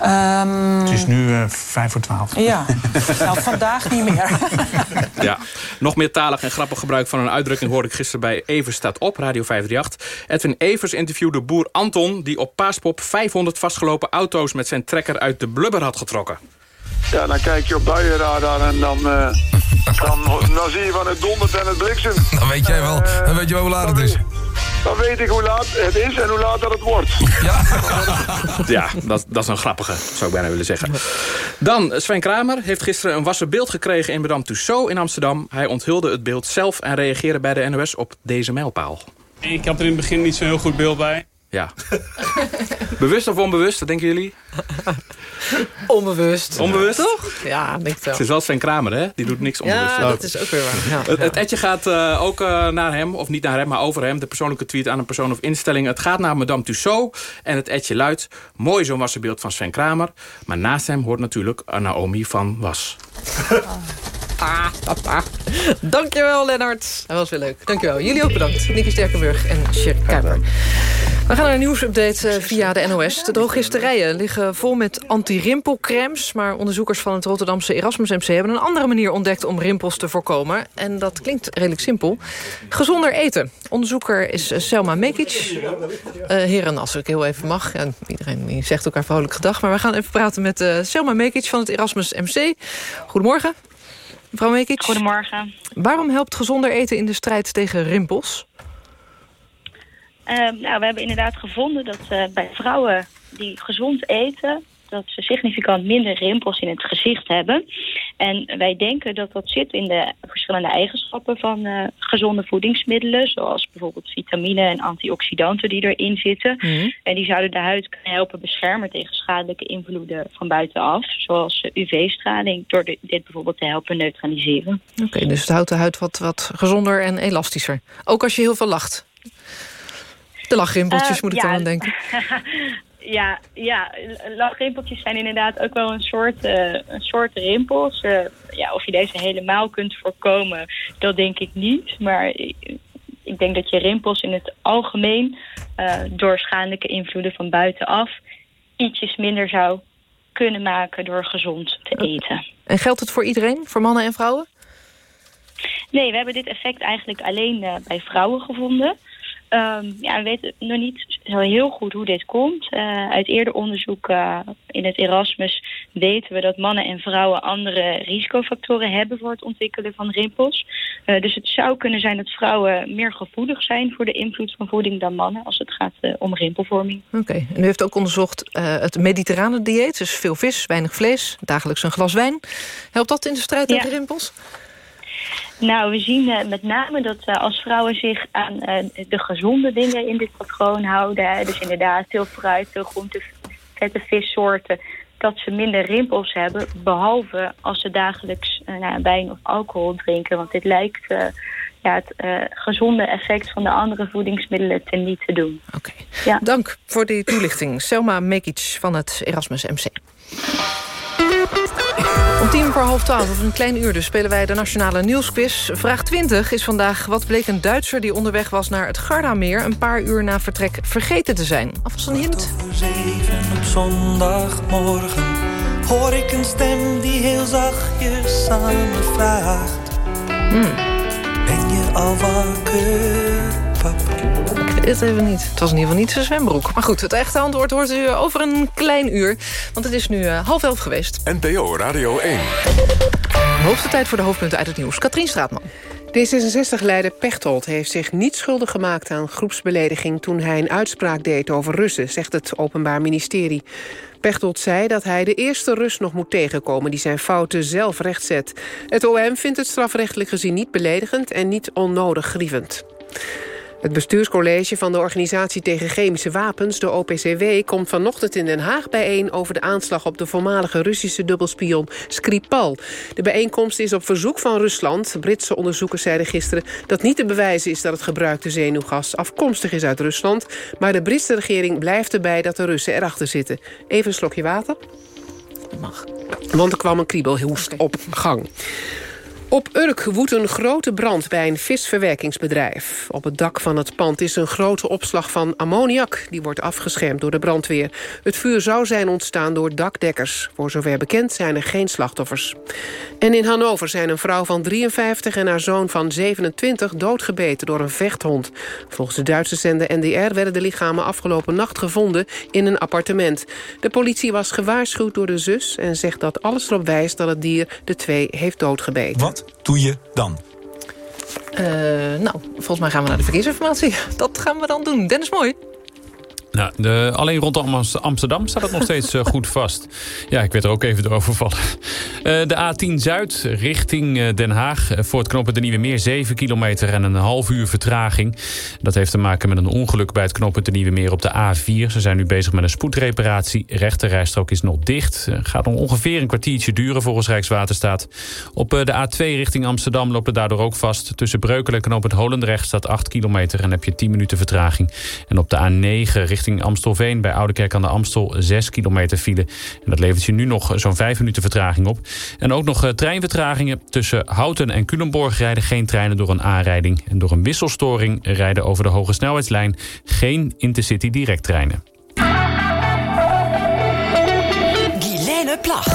Ehm, Het is nu eh, vijf voor twaalf. Ja, nou vandaag niet meer. Ja, nog meer talig en grappig gebruik van een uitdrukking... hoorde ik gisteren bij Evers staat op, Radio 538. Edwin Evers interviewde boer Anton... die op Paaspop 500 vastgelopen auto's... met zijn trekker uit de blubber had getrokken. Ja, dan kijk je op buienradar en dan, eh, dan, dan zie je van het dondert en het bliksem. Dan weet jij wel, dan weet je wel hoe laat het is. Dan weet ik hoe laat het is en hoe laat dat het wordt. Ja, dat, dat is een grappige, zou ik bijna willen zeggen. Dan, Sven Kramer heeft gisteren een wassen beeld gekregen... in Madame Tussauds in Amsterdam. Hij onthulde het beeld zelf en reageerde bij de NOS op deze mijlpaal. Ik had er in het begin niet zo'n heel goed beeld bij. Ja. Bewust of onbewust, wat denken jullie? Onbewust. Onbewust? Toch? Ja, niks wel. Het is wel Sven Kramer, hè? Die doet niks onbewust. Ja, dat is ook weer waar. Ja. Het, het etje gaat eh, ook eh, naar hem, of niet naar hem, maar over hem. De persoonlijke tweet aan een persoon of instelling. Het gaat naar Madame Tussauds en het etje luidt... Mooi zo'n wassenbeeld van Sven Kramer. Maar naast hem hoort natuurlijk Naomi van Was. Ah, papa. Dankjewel, Lennart. Dat was weer leuk. Dankjewel. Jullie ook bedankt. Nicky Sterkenburg en Sjerk Kuiper. We gaan naar een nieuwsupdate eh, via de NOS. De drogisterijen liggen vol met anti-rimpelcremes... maar onderzoekers van het Rotterdamse Erasmus MC... hebben een andere manier ontdekt om rimpels te voorkomen. En dat klinkt redelijk simpel. Gezonder eten. Onderzoeker is eh, Selma Mekic. Uh, heren, als ik heel even mag. Ja, iedereen die zegt elkaar vrolijk gedag. Maar we gaan even praten met uh, Selma Mekic van het Erasmus MC. Goedemorgen. Mevrouw Mekic. Goedemorgen. Waarom helpt gezonder eten in de strijd tegen rimpels? Uh, nou, we hebben inderdaad gevonden dat uh, bij vrouwen die gezond eten... dat ze significant minder rimpels in het gezicht hebben. En wij denken dat dat zit in de verschillende eigenschappen van uh, gezonde voedingsmiddelen... zoals bijvoorbeeld vitamine en antioxidanten die erin zitten. Mm. En die zouden de huid kunnen helpen beschermen tegen schadelijke invloeden van buitenaf... zoals UV-straling, door de, dit bijvoorbeeld te helpen neutraliseren. Oké, okay, dus het houdt de huid wat, wat gezonder en elastischer. Ook als je heel veel lacht. De lachrimpeltjes uh, moet ik ja. dan aan denken. ja, ja, lachrimpeltjes zijn inderdaad ook wel een soort, uh, een soort rimpels. Uh, ja, of je deze helemaal kunt voorkomen, dat denk ik niet. Maar ik, ik denk dat je rimpels in het algemeen... door schadelijke invloeden van buitenaf... ietsjes minder zou kunnen maken door gezond te eten. En geldt het voor iedereen? Voor mannen en vrouwen? Nee, we hebben dit effect eigenlijk alleen bij vrouwen gevonden... Um, ja, we weten nog niet zo heel goed hoe dit komt. Uh, uit eerder onderzoek uh, in het Erasmus weten we dat mannen en vrouwen andere risicofactoren hebben voor het ontwikkelen van rimpels. Uh, dus het zou kunnen zijn dat vrouwen meer gevoelig zijn voor de invloed van voeding dan mannen als het gaat om rimpelvorming. Oké, okay. en u heeft ook onderzocht het mediterrane dieet, dus veel vis, weinig vlees, dagelijks een glas wijn. Helpt dat in de strijd tegen ja. rimpels? Nou, we zien uh, met name dat uh, als vrouwen zich aan uh, de gezonde dingen in dit patroon houden... dus inderdaad veel fruit, veel groente, vette vissoorten... dat ze minder rimpels hebben, behalve als ze dagelijks nou, wijn of alcohol drinken. Want dit lijkt ja, het gezonde effect van de andere voedingsmiddelen ten niet te doen. Oké, okay. ja. dank voor die toelichting. Selma Mekic van het Erasmus MC. Om tien voor half twaalf, of een klein uur dus, spelen wij de Nationale Nieuwsquiz. Vraag 20 is vandaag, wat bleek een Duitser die onderweg was naar het Gardameer... een paar uur na vertrek vergeten te zijn? Alvast een hint. Zeven op zondagmorgen hoor ik een stem die heel zachtjes aan me vraagt. Hmm. Ben je al wakker, pap? Het even niet. Het was in ieder geval niet zijn zwembroek. Maar goed, het echte antwoord hoort u over een klein uur. Want het is nu uh, half elf geweest. NPO Radio 1. De hoogste tijd voor de hoofdpunten uit het nieuws. Katrien Straatman. D66-leider Pechtold heeft zich niet schuldig gemaakt aan groepsbelediging... toen hij een uitspraak deed over Russen, zegt het Openbaar Ministerie. Pechtold zei dat hij de eerste Rus nog moet tegenkomen... die zijn fouten zelf rechtzet. Het OM vindt het strafrechtelijk gezien niet beledigend... en niet onnodig grievend. Het bestuurscollege van de Organisatie tegen Chemische Wapens, de OPCW, komt vanochtend in Den Haag bijeen over de aanslag op de voormalige Russische dubbelspion Skripal. De bijeenkomst is op verzoek van Rusland. Britse onderzoekers zeiden gisteren dat niet te bewijzen is dat het gebruikte zenuwgas afkomstig is uit Rusland. Maar de Britse regering blijft erbij dat de Russen erachter zitten. Even een slokje water. Mag. Want er kwam een kriebelhoest okay. op gang. Op Urk woedt een grote brand bij een visverwerkingsbedrijf. Op het dak van het pand is een grote opslag van ammoniak. Die wordt afgeschermd door de brandweer. Het vuur zou zijn ontstaan door dakdekkers. Voor zover bekend zijn er geen slachtoffers. En in Hannover zijn een vrouw van 53 en haar zoon van 27 doodgebeten door een vechthond. Volgens de Duitse zender NDR werden de lichamen afgelopen nacht gevonden in een appartement. De politie was gewaarschuwd door de zus en zegt dat alles erop wijst dat het dier de twee heeft doodgebeten. Doe je dan? Uh, nou, volgens mij gaan we naar de verkeersinformatie. Dat gaan we dan doen. Dennis Mooi. Nou, de, alleen rondom Amsterdam staat het nog steeds uh, goed vast. Ja, ik werd er ook even door overvallen. Uh, de A10 Zuid richting uh, Den Haag. voor het knooppunt de Nieuwe Meer 7 kilometer en een half uur vertraging. Dat heeft te maken met een ongeluk bij het knooppunt de Nieuwe Meer op de A4. Ze zijn nu bezig met een spoedreparatie. Rechterrijstrook is nog dicht. Gaat nog ongeveer een kwartiertje duren volgens Rijkswaterstaat. Op de A2 richting Amsterdam loopt het daardoor ook vast. Tussen Breukelen en knooppunt Holendrecht staat 8 kilometer en heb je 10 minuten vertraging. En op de A9 richting Amstelveen bij Oudekerk aan de Amstel 6 kilometer file. En dat levert je nu nog zo'n 5 minuten vertraging op. En ook nog treinvertragingen. Tussen Houten en Culemborg rijden geen treinen door een aanrijding. En door een wisselstoring rijden over de hoge snelheidslijn geen Intercity directtreinen. Plag.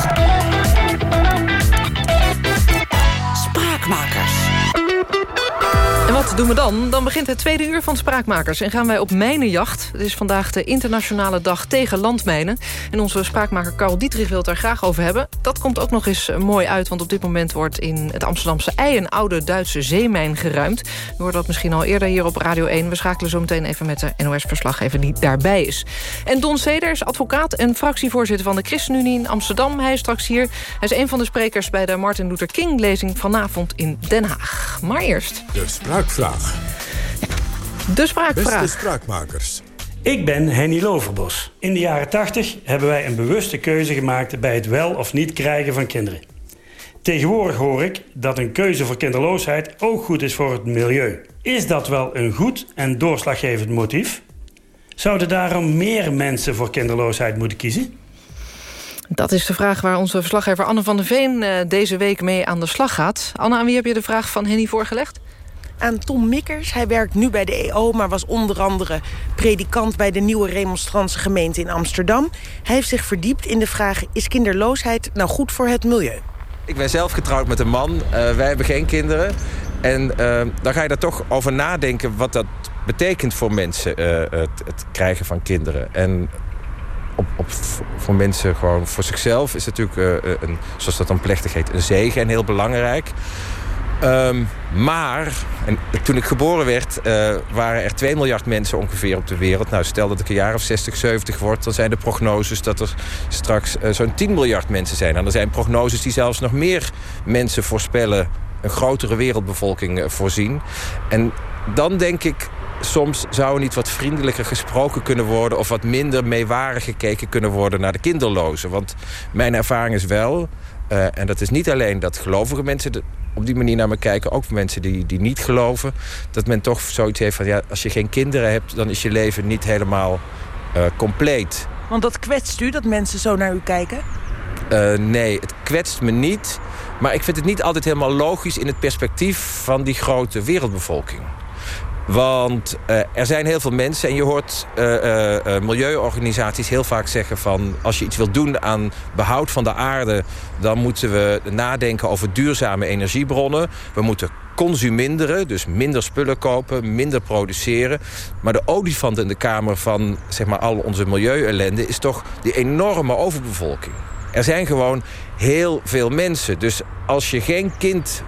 Wat doen we dan? Dan begint het tweede uur van Spraakmakers en gaan wij op mijnenjacht. Het is vandaag de internationale dag tegen landmijnen. En onze spraakmaker Carl Dietrich wil het daar graag over hebben. Dat komt ook nog eens mooi uit, want op dit moment wordt in het Amsterdamse ei... een oude Duitse zeemijn geruimd. We hoorden dat misschien al eerder hier op Radio 1. We schakelen zo meteen even met de NOS-verslaggever die daarbij is. En Don Seder is advocaat en fractievoorzitter van de ChristenUnie in Amsterdam. Hij is straks hier. Hij is een van de sprekers bij de Martin Luther King-lezing vanavond in Den Haag. Maar eerst... De spraakvraag. De spraakvraag. Beste spraakmakers. Ik ben Henny Loverbos. In de jaren 80 hebben wij een bewuste keuze gemaakt... bij het wel of niet krijgen van kinderen. Tegenwoordig hoor ik dat een keuze voor kinderloosheid... ook goed is voor het milieu. Is dat wel een goed en doorslaggevend motief? Zouden daarom meer mensen voor kinderloosheid moeten kiezen? Dat is de vraag waar onze verslaggever Anne van der Veen... deze week mee aan de slag gaat. Anne, aan wie heb je de vraag van Henny voorgelegd? Aan Tom Mikkers. Hij werkt nu bij de EO, maar was onder andere predikant... bij de nieuwe remonstrantse gemeente in Amsterdam. Hij heeft zich verdiept in de vraag... is kinderloosheid nou goed voor het milieu? Ik ben zelf getrouwd met een man. Uh, wij hebben geen kinderen. En uh, dan ga je daar toch over nadenken... wat dat betekent voor mensen, uh, het, het, krijgen van kinderen. En op, op, voor mensen gewoon voor zichzelf is natuurlijk, een, zoals dat dan plechtig heet... een zegen en heel belangrijk... Um, maar en toen ik geboren werd, uh, waren er 2 miljard mensen ongeveer op de wereld. Nou, stel dat ik een jaar of 60, 70 word... dan zijn de prognoses dat er straks uh, zo'n 10 miljard mensen zijn. En er zijn prognoses die zelfs nog meer mensen voorspellen... een grotere wereldbevolking uh, voorzien. En dan denk ik, soms zou er niet wat vriendelijker gesproken kunnen worden... of wat minder meewarig gekeken kunnen worden naar de kinderlozen. Want mijn ervaring is wel... en dat is niet alleen dat gelovige mensen op die manier naar me kijken. Ook voor mensen die, die niet geloven. Dat men toch zoiets heeft van... ja, als je geen kinderen hebt, dan is je leven niet helemaal uh, compleet. Want dat kwetst u, dat mensen zo naar u kijken? Uh, nee, het kwetst me niet. Maar ik vind het niet altijd helemaal logisch... in het perspectief van die grote wereldbevolking. Want uh, er zijn heel veel mensen en je hoort uh, uh, milieuorganisaties heel vaak zeggen van... als je iets wilt doen aan behoud van de aarde... dan moeten we nadenken over duurzame energiebronnen. We moeten consuminderen, dus minder spullen kopen, minder produceren. Maar de olifant in de kamer van zeg maar, al onze milieuellende... is toch die enorme overbevolking. Er zijn gewoon heel veel mensen. Dus als je geen kind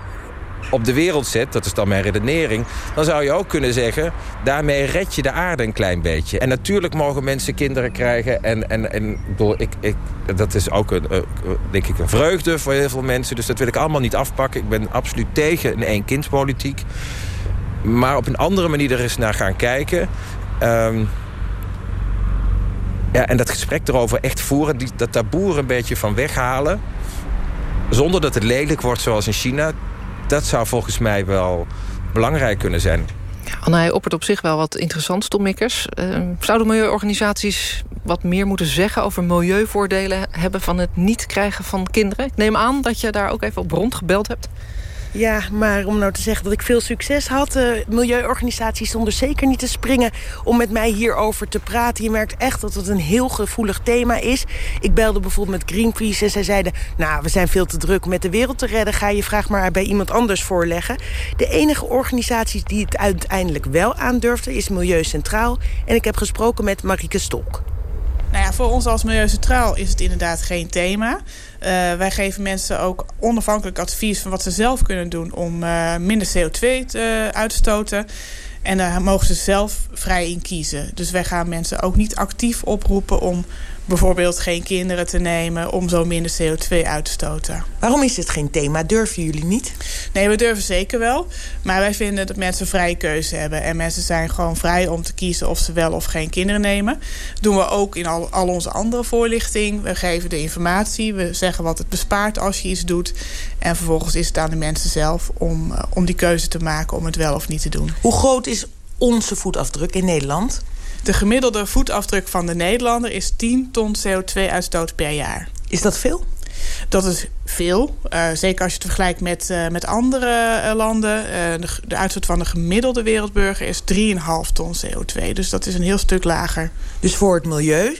op de wereld zet, dat is dan mijn redenering... dan zou je ook kunnen zeggen, daarmee red je de aarde een klein beetje. En natuurlijk mogen mensen kinderen krijgen. En, en, en ik, ik, dat is ook een, denk ik een vreugde voor heel veel mensen. Dus dat wil ik allemaal niet afpakken. Ik ben absoluut tegen een één-kindspolitiek. Maar op een andere manier er eens naar gaan kijken... Um, ja, en dat gesprek erover echt voeren, die, dat taboe een beetje van weghalen... zonder dat het lelijk wordt zoals in China dat zou volgens mij wel belangrijk kunnen zijn. Anna, hij oppert op zich wel wat interessant, Tom Mikkers. Uh, zouden milieuorganisaties wat meer moeten zeggen... over milieuvoordelen hebben van het niet krijgen van kinderen? Ik neem aan dat je daar ook even op rondgebeld hebt. Ja, maar om nou te zeggen dat ik veel succes had... Uh, milieuorganisaties stonden zeker niet te springen om met mij hierover te praten. Je merkt echt dat het een heel gevoelig thema is. Ik belde bijvoorbeeld met Greenpeace en zij zeiden... nou, we zijn veel te druk met de wereld te redden. Ga je vraag maar bij iemand anders voorleggen. De enige organisatie die het uiteindelijk wel aandurfde... is Milieu Centraal. En ik heb gesproken met Marieke Stolk. Nou ja, voor ons als Milieu Centraal is het inderdaad geen thema. Uh, wij geven mensen ook onafhankelijk advies van wat ze zelf kunnen doen om uh, minder CO2 te, uit te stoten. En daar mogen ze zelf vrij in kiezen. Dus wij gaan mensen ook niet actief oproepen om bijvoorbeeld geen kinderen te nemen... om zo minder CO2 uit te stoten. Waarom is dit geen thema? Durven jullie niet? Nee, we durven zeker wel. Maar wij vinden dat mensen vrije keuze hebben. En mensen zijn gewoon vrij om te kiezen of ze wel of geen kinderen nemen. Dat doen we ook in al, al onze andere voorlichting. We geven de informatie. We zeggen wat het bespaart als je iets doet. En vervolgens is het aan de mensen zelf om, uh, om die keuze te maken... om het wel of niet te doen. Hoe groot is onze voetafdruk in Nederland? De gemiddelde voetafdruk van de Nederlander is 10 ton CO2-uitstoot per jaar. Is dat veel? Dat is veel. Uh, zeker als je het vergelijkt met, uh, met andere uh, landen. De, de, uitstoot van de gemiddelde wereldburger is 3,5 ton CO2. Dus dat is een heel stuk lager. Dus voor het milieu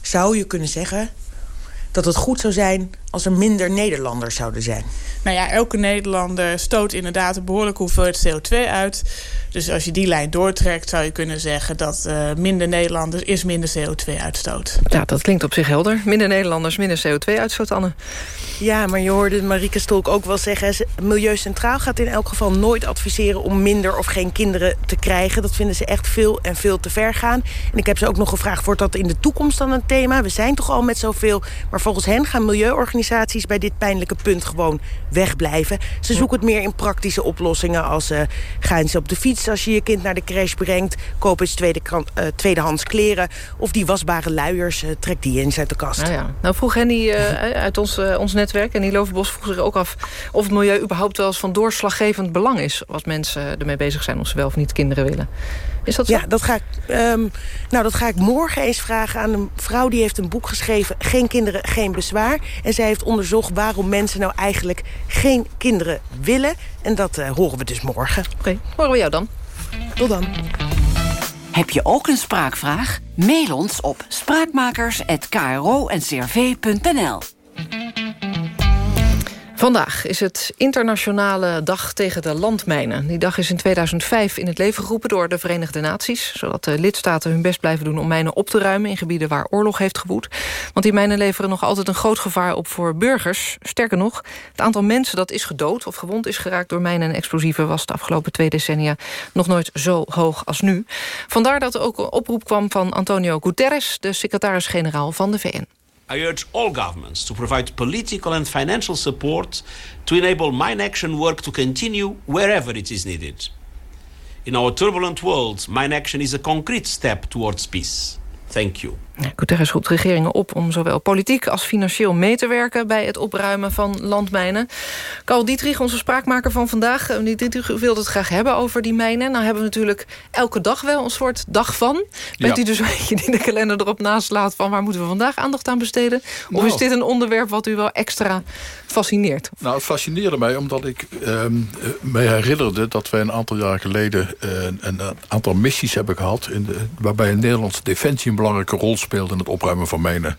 zou je kunnen zeggen dat het goed zou zijn als er minder Nederlanders zouden zijn? Nou ja, elke Nederlander stoot inderdaad een behoorlijke hoeveelheid CO2 uit. Dus als je die lijn doortrekt, zou je kunnen zeggen... dat uh, minder Nederlanders is minder CO2-uitstoot. Ja, dat klinkt op zich helder. Minder Nederlanders, minder CO2-uitstoot, Anne. Ja, maar je hoorde Marieke Stolk ook wel zeggen... Milieu Centraal gaat in elk geval nooit adviseren... om minder of geen kinderen te krijgen. Dat vinden ze echt veel en veel te ver gaan. En ik heb ze ook nog gevraagd, wordt dat in de toekomst dan een thema? We zijn toch al met zoveel. Maar volgens hen gaan milieuorganisaties... bij dit pijnlijke punt gewoon wegblijven. Ze zoeken het meer in praktische oplossingen... als uh, ga eens op de fiets als je je kind naar de crash brengt... koop eens tweede, uh, tweedehands kleren... of die wasbare luiers, uh, trek die eens uit de kast. Nou, ja. nou vroeg Henny uit ons, ons netwerk... en die Lovenbos vroeg zich ook af of het milieu überhaupt wel eens van doorslaggevend belang is... als mensen ermee bezig zijn of ze wel of niet kinderen willen. Is dat zo? Ja, dat ga, ik, um, nou, dat ga ik morgen eens vragen aan een vrouw... die heeft een boek geschreven, Geen kinderen, geen bezwaar. En zij heeft onderzocht waarom mensen nou eigenlijk geen kinderen willen. En dat uh, horen we dus morgen. Oké, okay, horen we jou dan. Tot dan. Heb je ook een spraakvraag? Mail ons op spraakmakers.kro.ncrv.nl Vandaag is het internationale dag tegen de landmijnen. Die dag is in 2005 in het leven geroepen door de Verenigde Naties... zodat de lidstaten hun best blijven doen om mijnen op te ruimen... in gebieden waar oorlog heeft gewoed. Want die mijnen leveren nog altijd een groot gevaar op voor burgers. Sterker nog, het aantal mensen dat is gedood of gewond is geraakt... door mijnen en explosieven was de afgelopen twee decennia... nog nooit zo hoog als nu. Vandaar dat er ook een oproep kwam van Antonio Guterres... de secretaris-generaal van de VN. I urge all governments to provide political and financial support to enable mine action work to continue wherever it is needed. In our turbulent world, mine action is a concrete step towards peace. Thank you. Ja, Guterres roept regeringen op om zowel politiek als financieel mee te werken... bij het opruimen van landmijnen. Carl Dietrich, onze spraakmaker van vandaag... Meneer Dietrich, u wilde het graag hebben over die mijnen. Nou hebben we natuurlijk elke dag wel een soort dag van. Bent ja. u dus een beetje in de kalender erop naslaat... van waar moeten we vandaag aandacht aan besteden? Of nou. is dit een onderwerp wat u wel extra fascineert? Nou, het fascineerde mij omdat ik uh, mij herinnerde... dat wij een aantal jaar geleden uh, een, een, aantal missies hebben gehad... In de, waarbij een Nederlandse defensie belangrijke rol speelt in het opruimen van mijnen.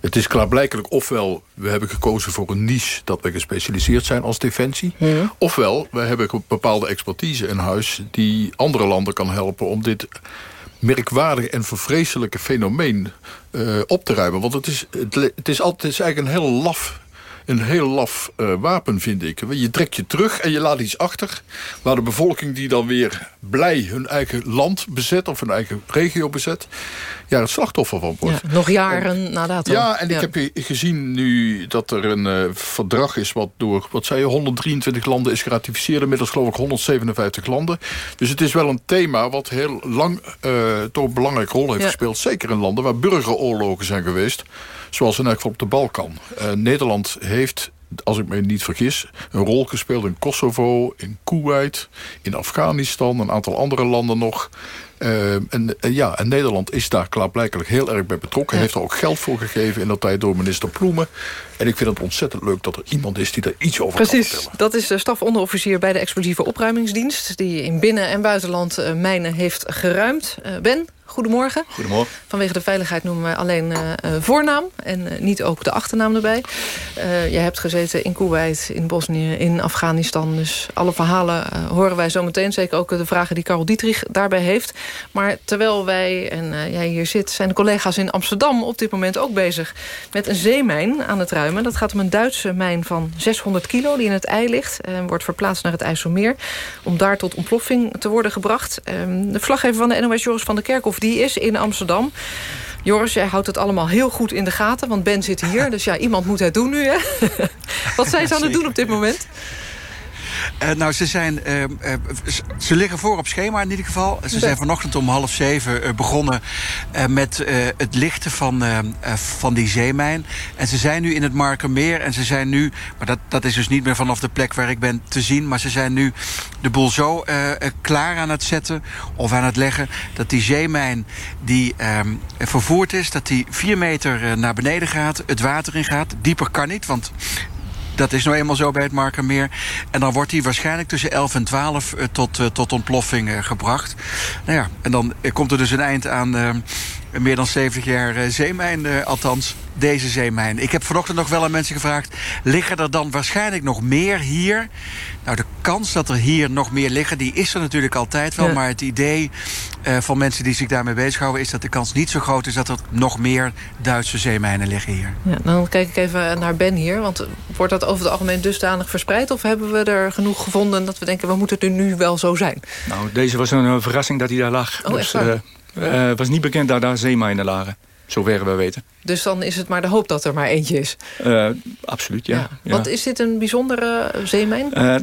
Het is klaarblijkelijk ofwel we hebben gekozen voor een niche... dat we gespecialiseerd zijn als defensie. Ja. Ofwel we hebben bepaalde expertise in huis... die andere landen kan helpen om dit merkwaardige en vervreselijke fenomeen uh, op te ruimen. Want het is, het, het, is altijd, het is eigenlijk een heel laf een heel laf uh, wapen, vind ik. Je trekt je terug en je laat iets achter... waar de bevolking die dan weer blij hun eigen land bezet... of hun eigen regio bezet, ja, het slachtoffer van wordt. Ja, nog jaren na dato. Ja, en ja. ik heb gezien nu dat er een uh, verdrag is... wat door, wat zei je, 123 landen is geratificeerd. Inmiddels geloof ik 157 landen. Dus het is wel een thema wat heel lang uh, toch een belangrijke rol heeft ja. gespeeld. Zeker in landen waar burgeroorlogen zijn geweest. Zoals in elk geval op de Balkan. Uh, Nederland heeft als ik me niet vergis, een rol gespeeld in Kosovo, in Kuwait, in Afghanistan, een aantal andere landen nog. Uh, en, ja, en Nederland is daar klaarblijkelijk heel erg bij betrokken. Heeft er ook geld voor gegeven in dat tijd door minister Ploemen. En ik vind het ontzettend leuk dat er iemand is die daar iets over Precies, kan vertellen. dat is de stafonderofficier bij de explosieve opruimingsdienst... die in binnen- en buitenland mijnen heeft geruimd. Uh, ben, goedemorgen. Goedemorgen. Vanwege de veiligheid noemen wij alleen uh, voornaam en uh, niet ook de achternaam erbij. Jij hebt gezeten in Kuwait, in Bosnië, in Afghanistan. Dus alle verhalen horen wij zo meteen. Zeker ook de vragen die Karel Dietrich daarbij heeft. Maar terwijl wij en jij hier zit... zijn de collega's in Amsterdam op dit moment ook bezig... met een zeemijn aan het ruimen. Dat gaat om een Duitse mijn van 600 kilo die in het ei ligt. En wordt verplaatst naar het IJsselmeer. Om daar tot ontploffing te worden gebracht. Ehm, de vlaggever van de NOS Joris van der Kerkhof die is in Amsterdam. Joris, jij houdt het allemaal heel goed in de gaten, want Ben zit hier. Dus ja, iemand moet het doen nu, hè? Wat zijn ze aan het doen op dit moment? Uh, nou, ze, zijn, uh, uh, ze liggen voor op schema in ieder geval. Ze zijn vanochtend om half zeven begonnen met het lichten van, van die zeemijn. En ze zijn nu in het Markermeer. En ze zijn nu, maar dat, dat is dus niet meer vanaf de plek waar ik ben te zien. Maar ze zijn nu de boel zo klaar aan het zetten of aan het leggen. Dat die zeemijn die ehm, vervoerd is, dat die vier meter naar beneden gaat. Het water in gaat. Dieper kan niet, want dat is nou eenmaal zo bij het Markermeer. En dan wordt hij waarschijnlijk tussen 11 en 12 uh, tot, uh, tot ontploffing uh, gebracht. Nou ja, en dan komt er dus een eind aan meer dan 70 jaar zeemijn, althans deze zeemijn. Ik heb vanochtend nog wel aan mensen gevraagd... liggen er dan waarschijnlijk nog meer hier? Nou, de kans dat er hier nog meer liggen, die is er natuurlijk altijd wel. Ja. Maar het idee uh, van mensen die zich daarmee bezighouden... is dat de kans niet zo groot is dat er nog meer Duitse zeemijnen liggen hier. Ja, dan kijk ik even naar Ben hier. Want wordt dat over het algemeen dusdanig verspreid... of hebben we er genoeg gevonden dat we denken... we moeten het nu wel zo zijn? Nou, deze was een verrassing dat hij daar lag. Oh, dus het uh, was niet bekend dat daar zeemijnen lagen. Zover we weten. Dus dan is het maar de hoop dat er maar eentje is? Uh, absoluut, ja. ja. Want is dit een bijzondere zeemijn? Uh,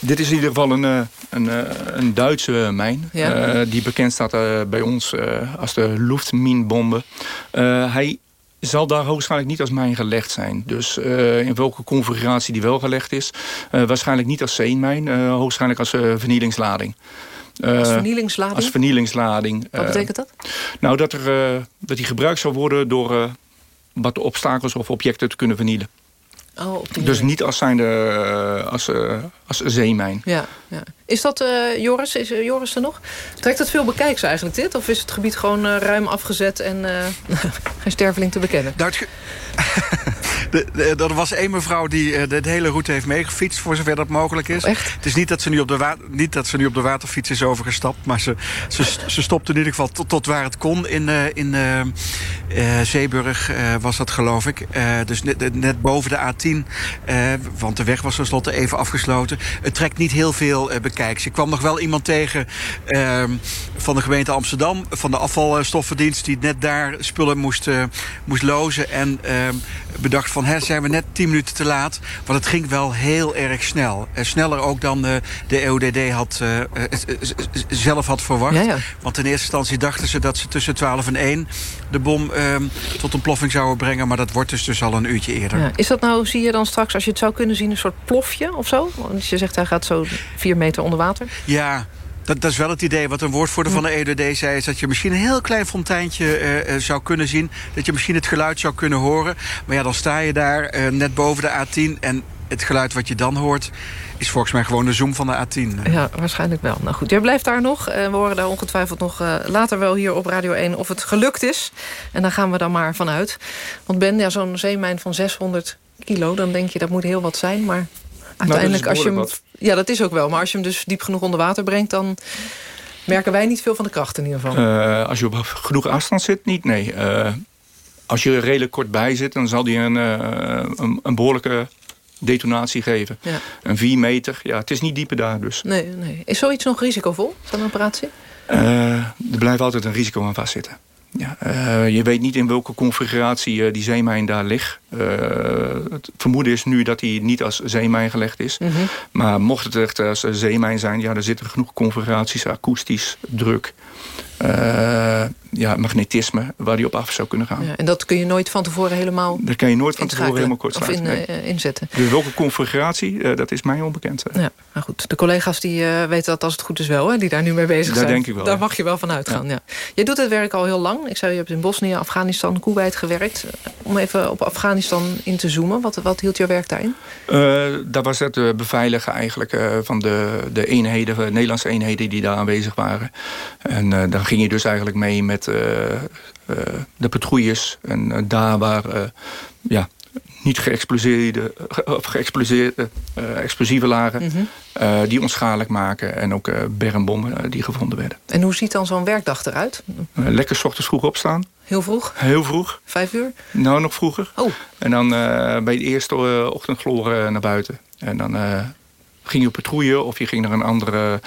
dit is in ieder geval een, een, een Duitse mijn. Ja. Uh, die bekend staat bij ons als de Luftminenbombe. hij zal daar hoogstwaarschijnlijk niet als mijn gelegd zijn. Dus in welke configuratie die wel gelegd is. waarschijnlijk niet als zeemijn. hoogstwaarschijnlijk als vernielingslading. Uh, als vernielingslading? Als vernielingslading. Wat betekent dat? Nou, dat, er, uh, dat die gebruikt zal worden door wat obstakels of objecten te kunnen vernielen. Oh, dus niet als, zijnde, als, als zeemijn. Ja, ja. Is dat, Joris, is Joris er nog? Trekt het veel bekijks eigenlijk dit? Of is het gebied gewoon ruim afgezet en geen sterveling te bekennen? Nou, de, de, er was één mevrouw die de, de, hele route heeft meegefietst... voor zover dat mogelijk is. Oh, echt? Het is niet dat, ze nu op de niet dat ze nu op de waterfiets is overgestapt... maar ze, ze, ze stopte in ieder geval tot, tot waar het kon. In, in Zeeburg was dat, geloof ik. dus net, net, boven de A10. want de weg was tenslotte even afgesloten. Het trekt niet heel veel bekijks. Ik kwam nog wel iemand tegen ehm, van de gemeente Amsterdam... van de afvalstoffendienst... die net daar spullen moest, moest lozen... en ehm, bedacht van, hè, zijn we net 10 minuten te laat. Want het ging wel heel erg snel. Uh, sneller ook dan uh, de EODD had, uh, zelf had verwacht. Ja, ja. Want in eerste instantie dachten ze dat ze tussen 12 en 1... de bom ehm, tot ontploffing zouden brengen. Maar dat wordt dus, dus al een uurtje eerder. Ja. Is dat nou, zie je dan straks, als je het zou kunnen zien... een soort plofje of zo? Want je zegt hij gaat zo 4 meter onder water. Ja, dat, dat, is wel het idee. Wat een woordvoerder van de EDD zei... is dat je misschien een heel klein fonteintje uh, zou kunnen zien. Dat je misschien het geluid zou kunnen horen. Maar ja, dan sta je daar uh, net boven de A10... en het geluid wat je dan hoort... is volgens mij gewoon de zoom van de A10. Ja, waarschijnlijk wel. Nou goed, jij blijft daar nog. We horen daar ongetwijfeld nog later wel hier op Radio 1... of het gelukt is. En daar gaan we dan maar vanuit. Want Ben, ja, zo'n zeemijn van 600 kilo... dan denk je dat moet heel wat zijn, maar... Uiteindelijk, nou, als je hem, ja, dat is ook wel. Maar als je hem dus diep genoeg onder water brengt... dan merken wij niet veel van de kracht in ieder geval. Uh, als je op genoeg afstand zit, niet, nee. Uh, als je er redelijk kort bij zit... dan zal die een, uh, een, een, behoorlijke detonatie geven. Ja. Een 4 meter, ja, het is niet dieper daar dus. Nee, nee. Is zoiets nog risicovol, zo'n operatie? er blijft altijd een risico aan vastzitten. Ja, uh, je weet niet in welke configuratie uh, die zeemijn daar ligt. Uh, het vermoeden is nu dat hij niet als zeemijn gelegd is. Mm -hmm. Maar mocht het echt als zeemijn zijn... ja, er zitten genoeg configuraties, akoestisch, druk. Ja, ja, magnetisme waar die op af zou kunnen gaan. Ja, en dat kun je nooit van tevoren helemaal Dat kan je nooit van tevoren helemaal kort Of in, nee. uh, inzetten. Dus welke configuratie, uh, dat is mij onbekend. Ja, maar goed. De collega's die weten dat als het goed is wel, hè, die daar nu mee bezig daar zijn. Denk ik wel, daar mag je wel van uitgaan. Ja. Je doet het werk al heel lang. Ik zei, je hebt in Bosnië, Afghanistan, Kuwait gewerkt. Om even op Afghanistan in te zoomen. Wat, wat hield jouw werk daarin? daar was het beveiligen eigenlijk van de, de eenheden, de Nederlandse eenheden die daar aanwezig waren. En dan ging je dus eigenlijk mee met uh, de patrouilles. En uh, daar waar uh, ja, niet geëxploseerde, geëxploseerde explosieven lagen... Mm -hmm. die onschadelijk maken. En ook bermbommen die gevonden werden. En hoe ziet dan zo'n werkdag eruit? lekker s ochtends vroeg opstaan. Heel vroeg? Heel vroeg. Vijf uur? Nou, nog vroeger. Oh. En dan bij de eerste ochtendgloren naar buiten. En dan ging je patrouille of je ging naar een andere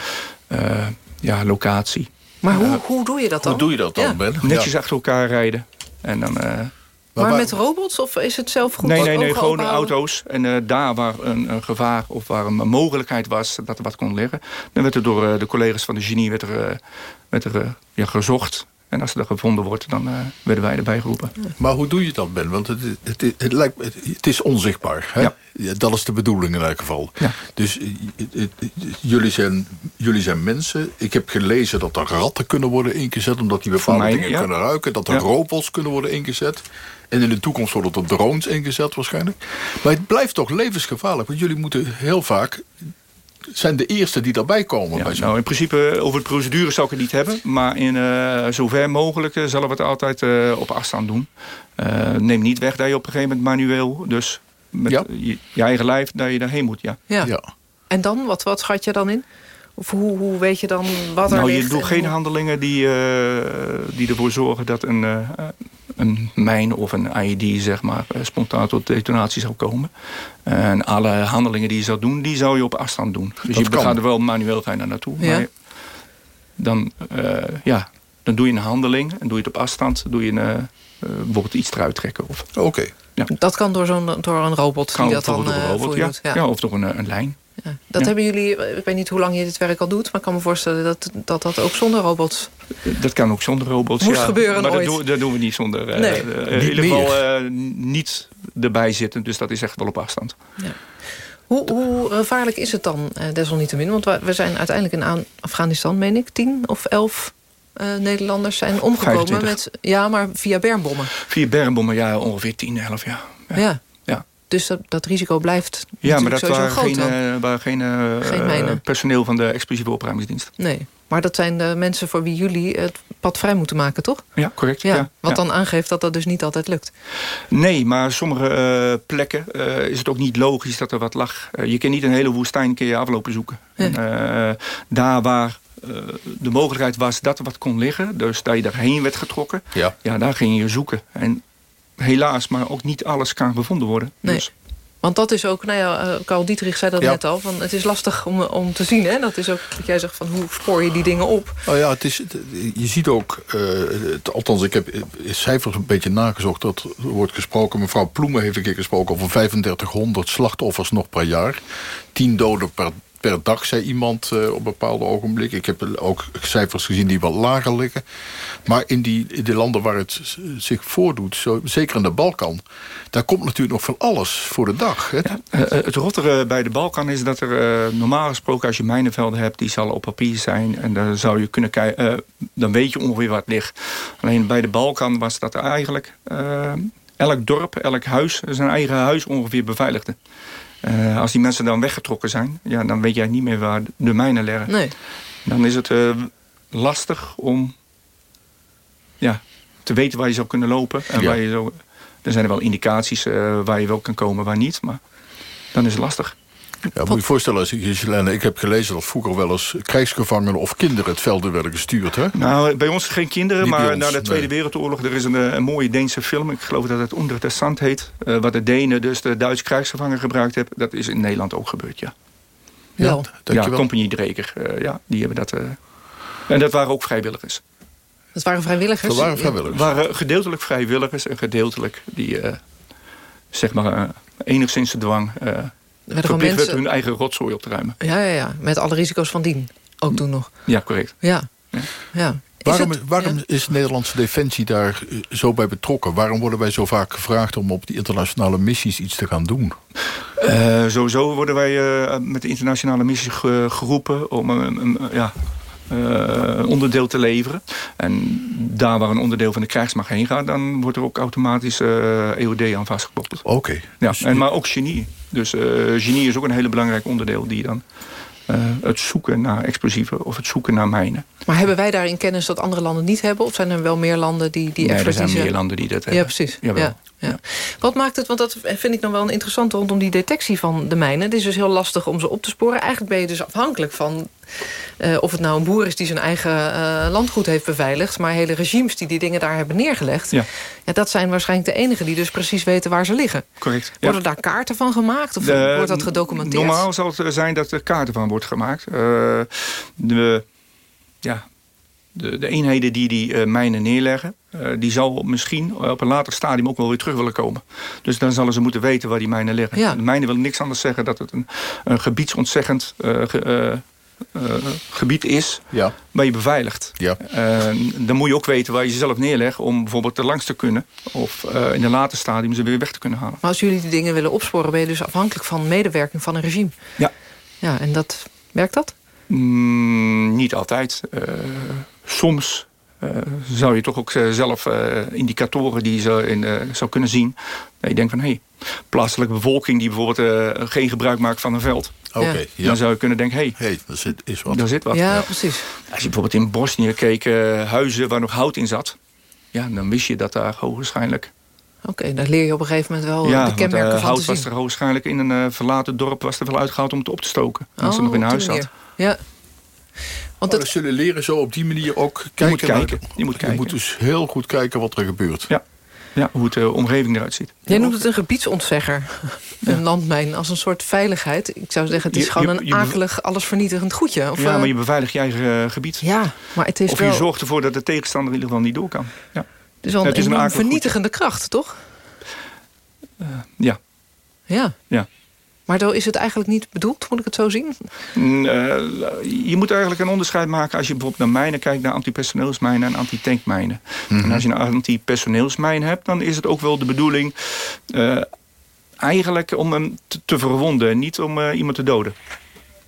ja, locatie. Maar hoe, hoe doe je dat dan? Hoe doe je dat dan, ja. Ben? Netjes achter elkaar rijden. En dan, uh, maar, maar met robots of is het zelf goed? Nee, nee, nee gewoon auto's. En uh, daar waar een, een, gevaar of waar een mogelijkheid was dat er wat kon liggen... dan werd er door uh, de collega's van de genie werd er, werd er, ja, gezocht. En als er gevonden wordt, dan uh, werden wij erbij geroepen. Maar hoe doe je dat, Ben? Want het, het, het, het lijkt, het, is onzichtbaar. Hè? Ja. Dat is de bedoeling in elk geval. Ja. Dus jullie, zijn, jullie zijn mensen. Ik heb gelezen dat er ratten kunnen worden ingezet... omdat die bepaalde mij, dingen ja. kunnen ruiken. Dat er robots kunnen worden ingezet. En in de toekomst worden er drones ingezet waarschijnlijk. Maar het blijft toch levensgevaarlijk. Want jullie moeten heel vaak... zijn de eerste die daarbij komen. Ja, bij nou, in principe over de procedure zou ik het niet hebben. Maar in eh, zover mogelijk eh, zullen we het altijd eh, op afstand doen. Eh, neem niet weg dat je op een gegeven moment manueel... dus met je, je eigen lijf, dat je daarheen moet, ja. Ja. En dan? Wat, wat schat je dan in? Of hoe, hoe weet je dan wat er Nou, je ligt? doet en geen hoe- handelingen die, eh, die ervoor zorgen dat een, eh, een mijn of een IED zeg maar, eh, spontaan tot detonatie zou komen. En alle handelingen die je zou doen, die zou je op afstand doen. Dus Dat je kan. gaat er wel manueel ga je daar naartoe. Ja. Maar dan, eh, ja, dan doe je een handeling en doe je het op afstand. Doe je een, eh, eh, bijvoorbeeld iets eruit trekken. Of, Oké. ja. Dat kan door, zo'n, door een robot Kan die dat dan bijvoorbeeld door een robot, voor je ja. doet. Ja. Ja, of door een, een lijn. Ja. Dat Ja. hebben jullie, ik weet niet hoe lang je dit werk al doet... maar ik kan me voorstellen dat dat, dat ook zonder robots... Dat kan ook zonder robots. Moest ja. gebeuren maar ooit. Dat doen, dat doen we niet zonder. eh, Nee. eh, in Niet ieder geval eh, niet erbij zitten. Dus dat is echt wel op afstand. Hoe, hoe gevaarlijk is het dan eh, desalniettemin? Want we zijn uiteindelijk in Afghanistan, meen ik... tien of elf eh, Nederlanders zijn omgekomen 25. met... Ja, maar via bermbommen. Vier bermbommen, ja, ongeveer 10, 11 jaar. Ja. Ja. Dus dat, dat risico blijft Ja, maar natuurlijk dat sowieso waren groot geen, dan. eh, waren geen, eh, Geen mijnen. personeel van de explosieve opruimingsdienst. Nee, maar dat zijn de mensen voor wie jullie het pad vrij moeten maken, toch? Ja, correct. Ja, Ja, wat ja. dan aangeeft dat dat dus niet altijd lukt. Nee, maar sommige eh, plekken eh, is het ook niet logisch dat er wat lag. Eh, je kan niet een hele woestijn kun je aflopen zoeken. En, eh, daar waar eh, de mogelijkheid was dat er wat kon liggen... dus dat je daarheen werd getrokken... Ja. ja, daar ging je zoeken. En helaas, maar ook niet alles kan gevonden worden. Nee. Dus, Want dat is ook, nou ja, eh, Carl Dietrich zei dat Ja. net al... Van, het is lastig om, om te zien, hè? Dat is ook wat jij zegt van hoe spoor je die dingen op. Nou ja, het is, het- je ziet ook, eh, het- althans ik heb eh, cijfers een beetje nagezocht. Dat er wordt gesproken, mevrouw Ploemen heeft een keer gesproken... over 3500 slachtoffers nog per jaar. 10 doden per, per dag, zei iemand eh, op bepaalde ogenblikken. Ik heb ook cijfers gezien die wat lager liggen. Maar in die, landen waar het zich voordoet, zeker in de Balkan... daar komt natuurlijk nog van alles voor de dag. Hè? Eh, eh, het rottere bij de Balkan is dat er normaal gesproken... als je mijnenvelden hebt, die zal op papier zijn. En dan zou je kunnen kijken... dan weet je ongeveer wat ligt. Alleen bij de Balkan was dat eigenlijk... elk dorp, elk huis, zijn eigen huis ongeveer beveiligde. Eh, als die mensen dan weggetrokken zijn... Ja, dan weet jij niet meer waar de mijnen liggen. Nee. Dan is het eh, lastig om ja, te weten waar je zou kunnen lopen. En Ja. waar je zo, er zijn er wel indicaties eh, waar je wel kan komen, waar niet. Maar dan is het lastig. Ja, moet je voorstellen, als je, Jelene, ik heb gelezen dat vroeger wel eens krijgsgevangenen of kinderen het velden werden gestuurd. Hè? Nou, bij ons geen kinderen, Niet maar ons, na de Tweede nee. Wereldoorlog... er is een, eh, een mooie Deense film, ik geloof dat het Onder de Sand heet... eh, wat de Denen dus de Duitse krijgsgevangen gebruikt hebben. Dat is in Nederland ook gebeurd, ja. Wel. Ja, dankjewel. Compagnie Dreker, eh, ja, die hebben dat... eh, en dat waren ook vrijwilligers. Dat waren vrijwilligers. Dat waren Ja. vrijwilligers. waren gedeeltelijk vrijwilligers en gedeeltelijk die, eh, zeg maar, enigszins de dwang... eh gewoon verplicht werd hun eigen rotzooi op te ruimen. Ja, ja, ja, met alle risico's van dien. Ook toen nog. Ja, correct. Ja. ja. Waarom, is, waarom is Nederlandse Defensie daar eh, zo bij betrokken? Waarom worden wij zo vaak gevraagd om op die internationale missies iets te gaan doen? Uh, sowieso worden wij uh, met de internationale missies geroepen om een, ja, onderdeel te leveren. En daar waar een onderdeel van de krijgsmacht heen gaat... dan wordt er ook automatisch uh, EOD aan vastgekoppeld. Oké. Ja, dus en, maar ook genie. Dus uh, genie is ook een hele belangrijk onderdeel... die dan het zoeken naar explosieven of het zoeken naar mijnen. Maar hebben wij daarin kennis dat andere landen niet hebben? Of zijn er wel meer landen die die nee, er zijn meer landen die dat hebben. Ja, precies. Ja. Ja. Wat maakt het, want dat vind ik dan wel een interessant rondom die detectie van de mijnen. Het is dus heel lastig om ze op te sporen. Eigenlijk ben je dus afhankelijk van uh, of het nou een boer is die zijn eigen uh, landgoed heeft beveiligd... maar hele regimes die die dingen daar hebben neergelegd... Ja. ja dat zijn waarschijnlijk de enigen die dus precies weten waar ze liggen. Correct. Worden daar kaarten van gemaakt of de, wordt dat gedocumenteerd? Normaal zal het zijn dat er kaarten van wordt gemaakt. Uh, de, ja, de, de, eenheden die die mijnen neerleggen... die zal misschien op een later stadium ook wel weer terug willen komen. Dus dan zullen ze moeten weten waar die mijnen liggen. Ja. De mijnen willen niks anders zeggen dat het een, een gebiedsontzeggend... Uh, gebied is ja. waar je beveiligt. Ja. Uh, dan moet je ook weten waar je jezelf neerlegt... om bijvoorbeeld er langs te kunnen... of uh, in een later stadium ze weer weg te kunnen halen. Maar als jullie die dingen willen opsporen... ben je dus afhankelijk van medewerking van een regime. Ja. Ja, en dat, werkt dat? Mm, niet altijd. soms uh, zou je toch ook zelf uh, indicatoren die je zo in, uh, zou kunnen zien. Dat je denkt van, hé, hey, plaatselijke bevolking die bijvoorbeeld geen gebruik maakt van een veld. Okay, ja. Dan zou je kunnen denken, hé, hey, hey, daar, zit, is wat. daar zit wat. Ja, precies. Als je bijvoorbeeld in Bosnië keek huizen waar nog hout in zat. Ja, dan wist je dat daar hoogwaarschijnlijk... Oké, okay, daar leer je op een gegeven moment wel ja, de kenmerken want, van hout was er waarschijnlijk in een verlaten dorp... was er wel uitgehaald om het op te stoken. Als oh, er nog in huis zat. Ja. Want dat... zullen leren zo op die manier ook kijken. Je moet kijken. je moet, kijken. je moet dus heel goed kijken wat er gebeurt. Ja, ja hoe het de omgeving eruit ziet. Jij noemt het een gebiedsontzegger. Een landmijn als een soort veiligheid. Ik zou zeggen, het is gewoon een akelig, allesvernietigend goedje. Of, ja, maar je beveiligt je eigen gebied. Ja, maar het is of wel... je zorgt ervoor dat de tegenstander in ieder geval niet door kan. Ja. Het is een, ja, een vernietigende kracht, toch? Uh, ja. Ja. Ja. Maar zo is het eigenlijk niet bedoeld, moet ik het zo zien? Uh, je moet eigenlijk een onderscheid maken als je bijvoorbeeld naar mijnen kijkt... naar antipersoneelsmijnen en antitankmijnen. Mm -hmm. En als je een antipersoneelsmijn hebt... dan is het ook wel de bedoeling uh, eigenlijk om hem te, te verwonden... niet om uh, iemand te doden.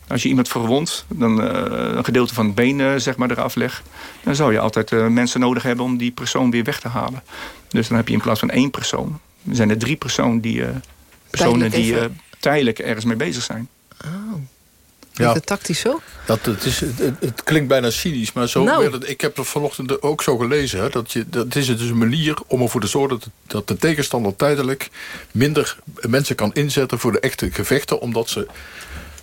Als je iemand verwondt, dan een gedeelte van het been zeg maar, eraf legt... dan zou je altijd mensen nodig hebben om die persoon weer weg te halen. Dus dan heb je in plaats van één persoon... zijn er drie personen die, personen die tijdelijk ergens mee bezig zijn. Oh. Ja. het tactisch zo? Dat, het, is, het, het, klinkt bijna cynisch, maar zo nou. het, ik heb het vanochtend ook zo gelezen. Hè, dat, je, dat is dus een manier om ervoor te zorgen dat, dat de tegenstander tijdelijk minder mensen kan inzetten voor de echte gevechten. Omdat ze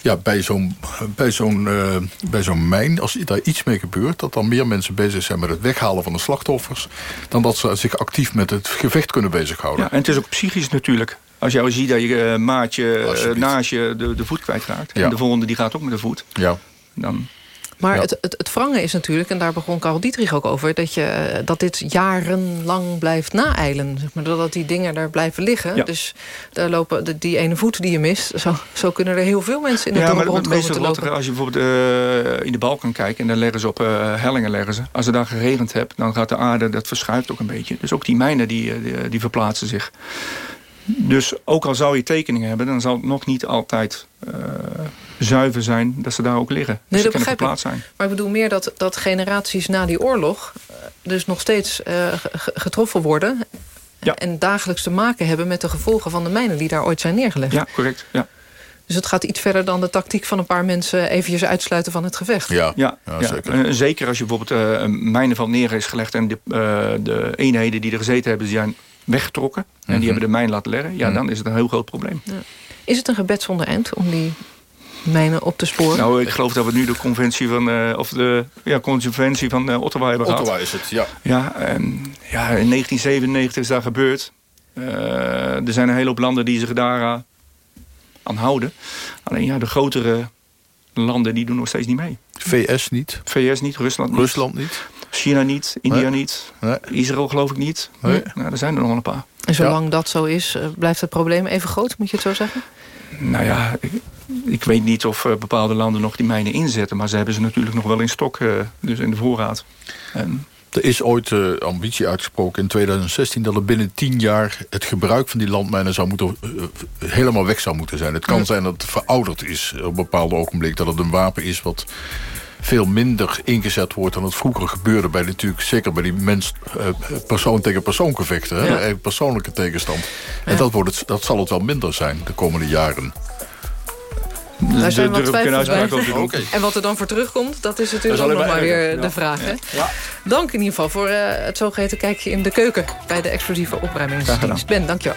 ja, bij zo'n bij zo'n uh, bij zo'n mijn, als daar iets mee gebeurt... dat dan meer mensen bezig zijn met het weghalen van de slachtoffers... dan dat ze zich actief met het gevecht kunnen bezighouden. Ja, en het is ook psychisch natuurlijk. Als jou ziet dat je uh, maatje uh, naast je de, de voet kwijtraakt... Ja. en de volgende die gaat ook met de voet... Ja. dan maar ja. het, het, het wrangen is natuurlijk, en daar begon Karel Dietrich ook over... dat, je, dat dit jarenlang blijft naeilen. Zeg maar, dat die dingen daar blijven liggen. Dus daar lopen, de, die ene voet die je mist... Zo, zo kunnen er heel veel mensen in het ja, dorp rondkomen te lopen. als je bijvoorbeeld uh, in de Balkan kijkt... en dan leggen ze op uh, hellingen, leggen ze. Als het daar geregend hebt, dan gaat de aarde... dat verschuift ook een beetje. Dus ook die mijnen die, die, die verplaatsen zich. Dus ook al zou je tekeningen hebben... dan zal het nog niet altijd uh, zuiver zijn dat ze daar ook liggen. Nee, dus dat begrijp ik. Zijn. Maar ik bedoel meer dat, dat generaties na die oorlog... Eh, dus nog steeds uh, getroffen worden... Ja. en dagelijks te maken hebben met de gevolgen van de mijnen... die daar ooit zijn neergelegd. Ja, correct. Ja. Dus het gaat iets verder dan de tactiek van een paar mensen... eventjes uitsluiten van het gevecht. Ja, ja, ja, zeker. zeker als je bijvoorbeeld uh, mijnen van neer is gelegd... en de, de eenheden die er gezeten hebben... die zijn weggetrokken en die mhm. hebben de mijn laten leggen... ja, mhm. dan is het een heel groot probleem. Ja. Is het een gebed zonder eind om die mijnen op te sporen? Nou, ik geloof dat we nu de conventie van, uh, of de ja, conventie van uh, Ottawa hebben Ottawa gehad. is het, ja. Ja, ja, in 1997 is dat gebeurd. Uh, er zijn een hele hoop landen die zich daar aan houden. Alleen ja, de grotere landen die doen nog steeds niet mee. VS niet? VS niet, Rusland niet. Rusland niet? China niet, India niet, nee. Israël geloof ik niet. Nee. Nou, er zijn er nog wel een paar. En zolang dat zo is, blijft het probleem even groot, moet je het zo zeggen? Nou ja, ik weet niet of bepaalde landen nog die mijnen inzetten... maar ze hebben ze natuurlijk nog wel in stok, dus in de voorraad. En er is ooit de ambitie uitgesproken in 2016... dat er binnen tien jaar het gebruik van die landmijnen zou moeten, helemaal weg zou moeten zijn. Het kan zijn dat het verouderd is op een bepaald ogenblik. Dat het een wapen is wat veel minder ingezet wordt dan het vroeger gebeurde... bij natuurlijk, zeker bij die mens, uh, persoon tegen persoon gevechten. Ja. persoonlijke tegenstand. En dat, wordt het, dat zal het wel minder zijn de komende jaren. Daar zijn wat twijfels bij. En wat er dan voor terugkomt, dat is natuurlijk ook nog maar weer de vraag. Ja. Dank in ieder geval voor uh, het zogeheten kijkje in de keuken... bij de explosieve opruimingsdienst. Ben, dankjewel.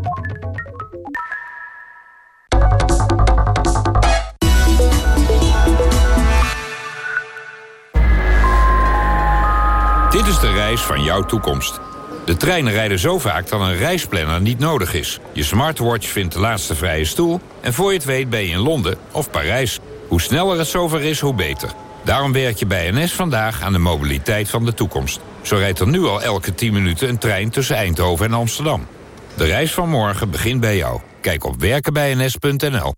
Dit is de reis van jouw toekomst. De treinen rijden zo vaak dat een reisplanner niet nodig is. Je smartwatch vindt de laatste vrije stoel... en voor je het weet ben je in Londen of Parijs. Hoe sneller het zover is, hoe beter. Daarom werk je bij NS vandaag aan de mobiliteit van de toekomst. Zo rijdt er nu al elke 10 minuten een trein tussen Eindhoven en Amsterdam. De reis van morgen begint bij jou. Kijk op werkenbijns.nl.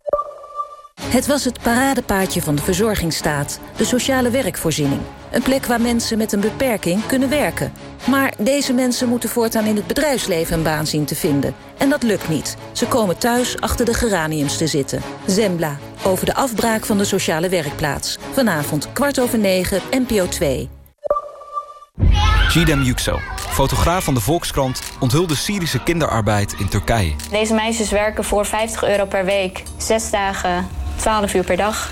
Het was het paradepaadje van de verzorgingsstaat, de sociale werkvoorziening. Een plek waar mensen met een beperking kunnen werken. Maar deze mensen moeten voortaan in het bedrijfsleven een baan zien te vinden. En dat lukt niet. Ze komen thuis achter de geraniums te zitten. Zembla, over de afbraak van de sociale werkplaats. Vanavond kwart over negen, NPO 2. Gidem Yüksel, fotograaf van de Volkskrant... onthulde Syrische kinderarbeid in Turkije. Deze meisjes werken voor 50 euro per week. Zes dagen, 12 uur per dag.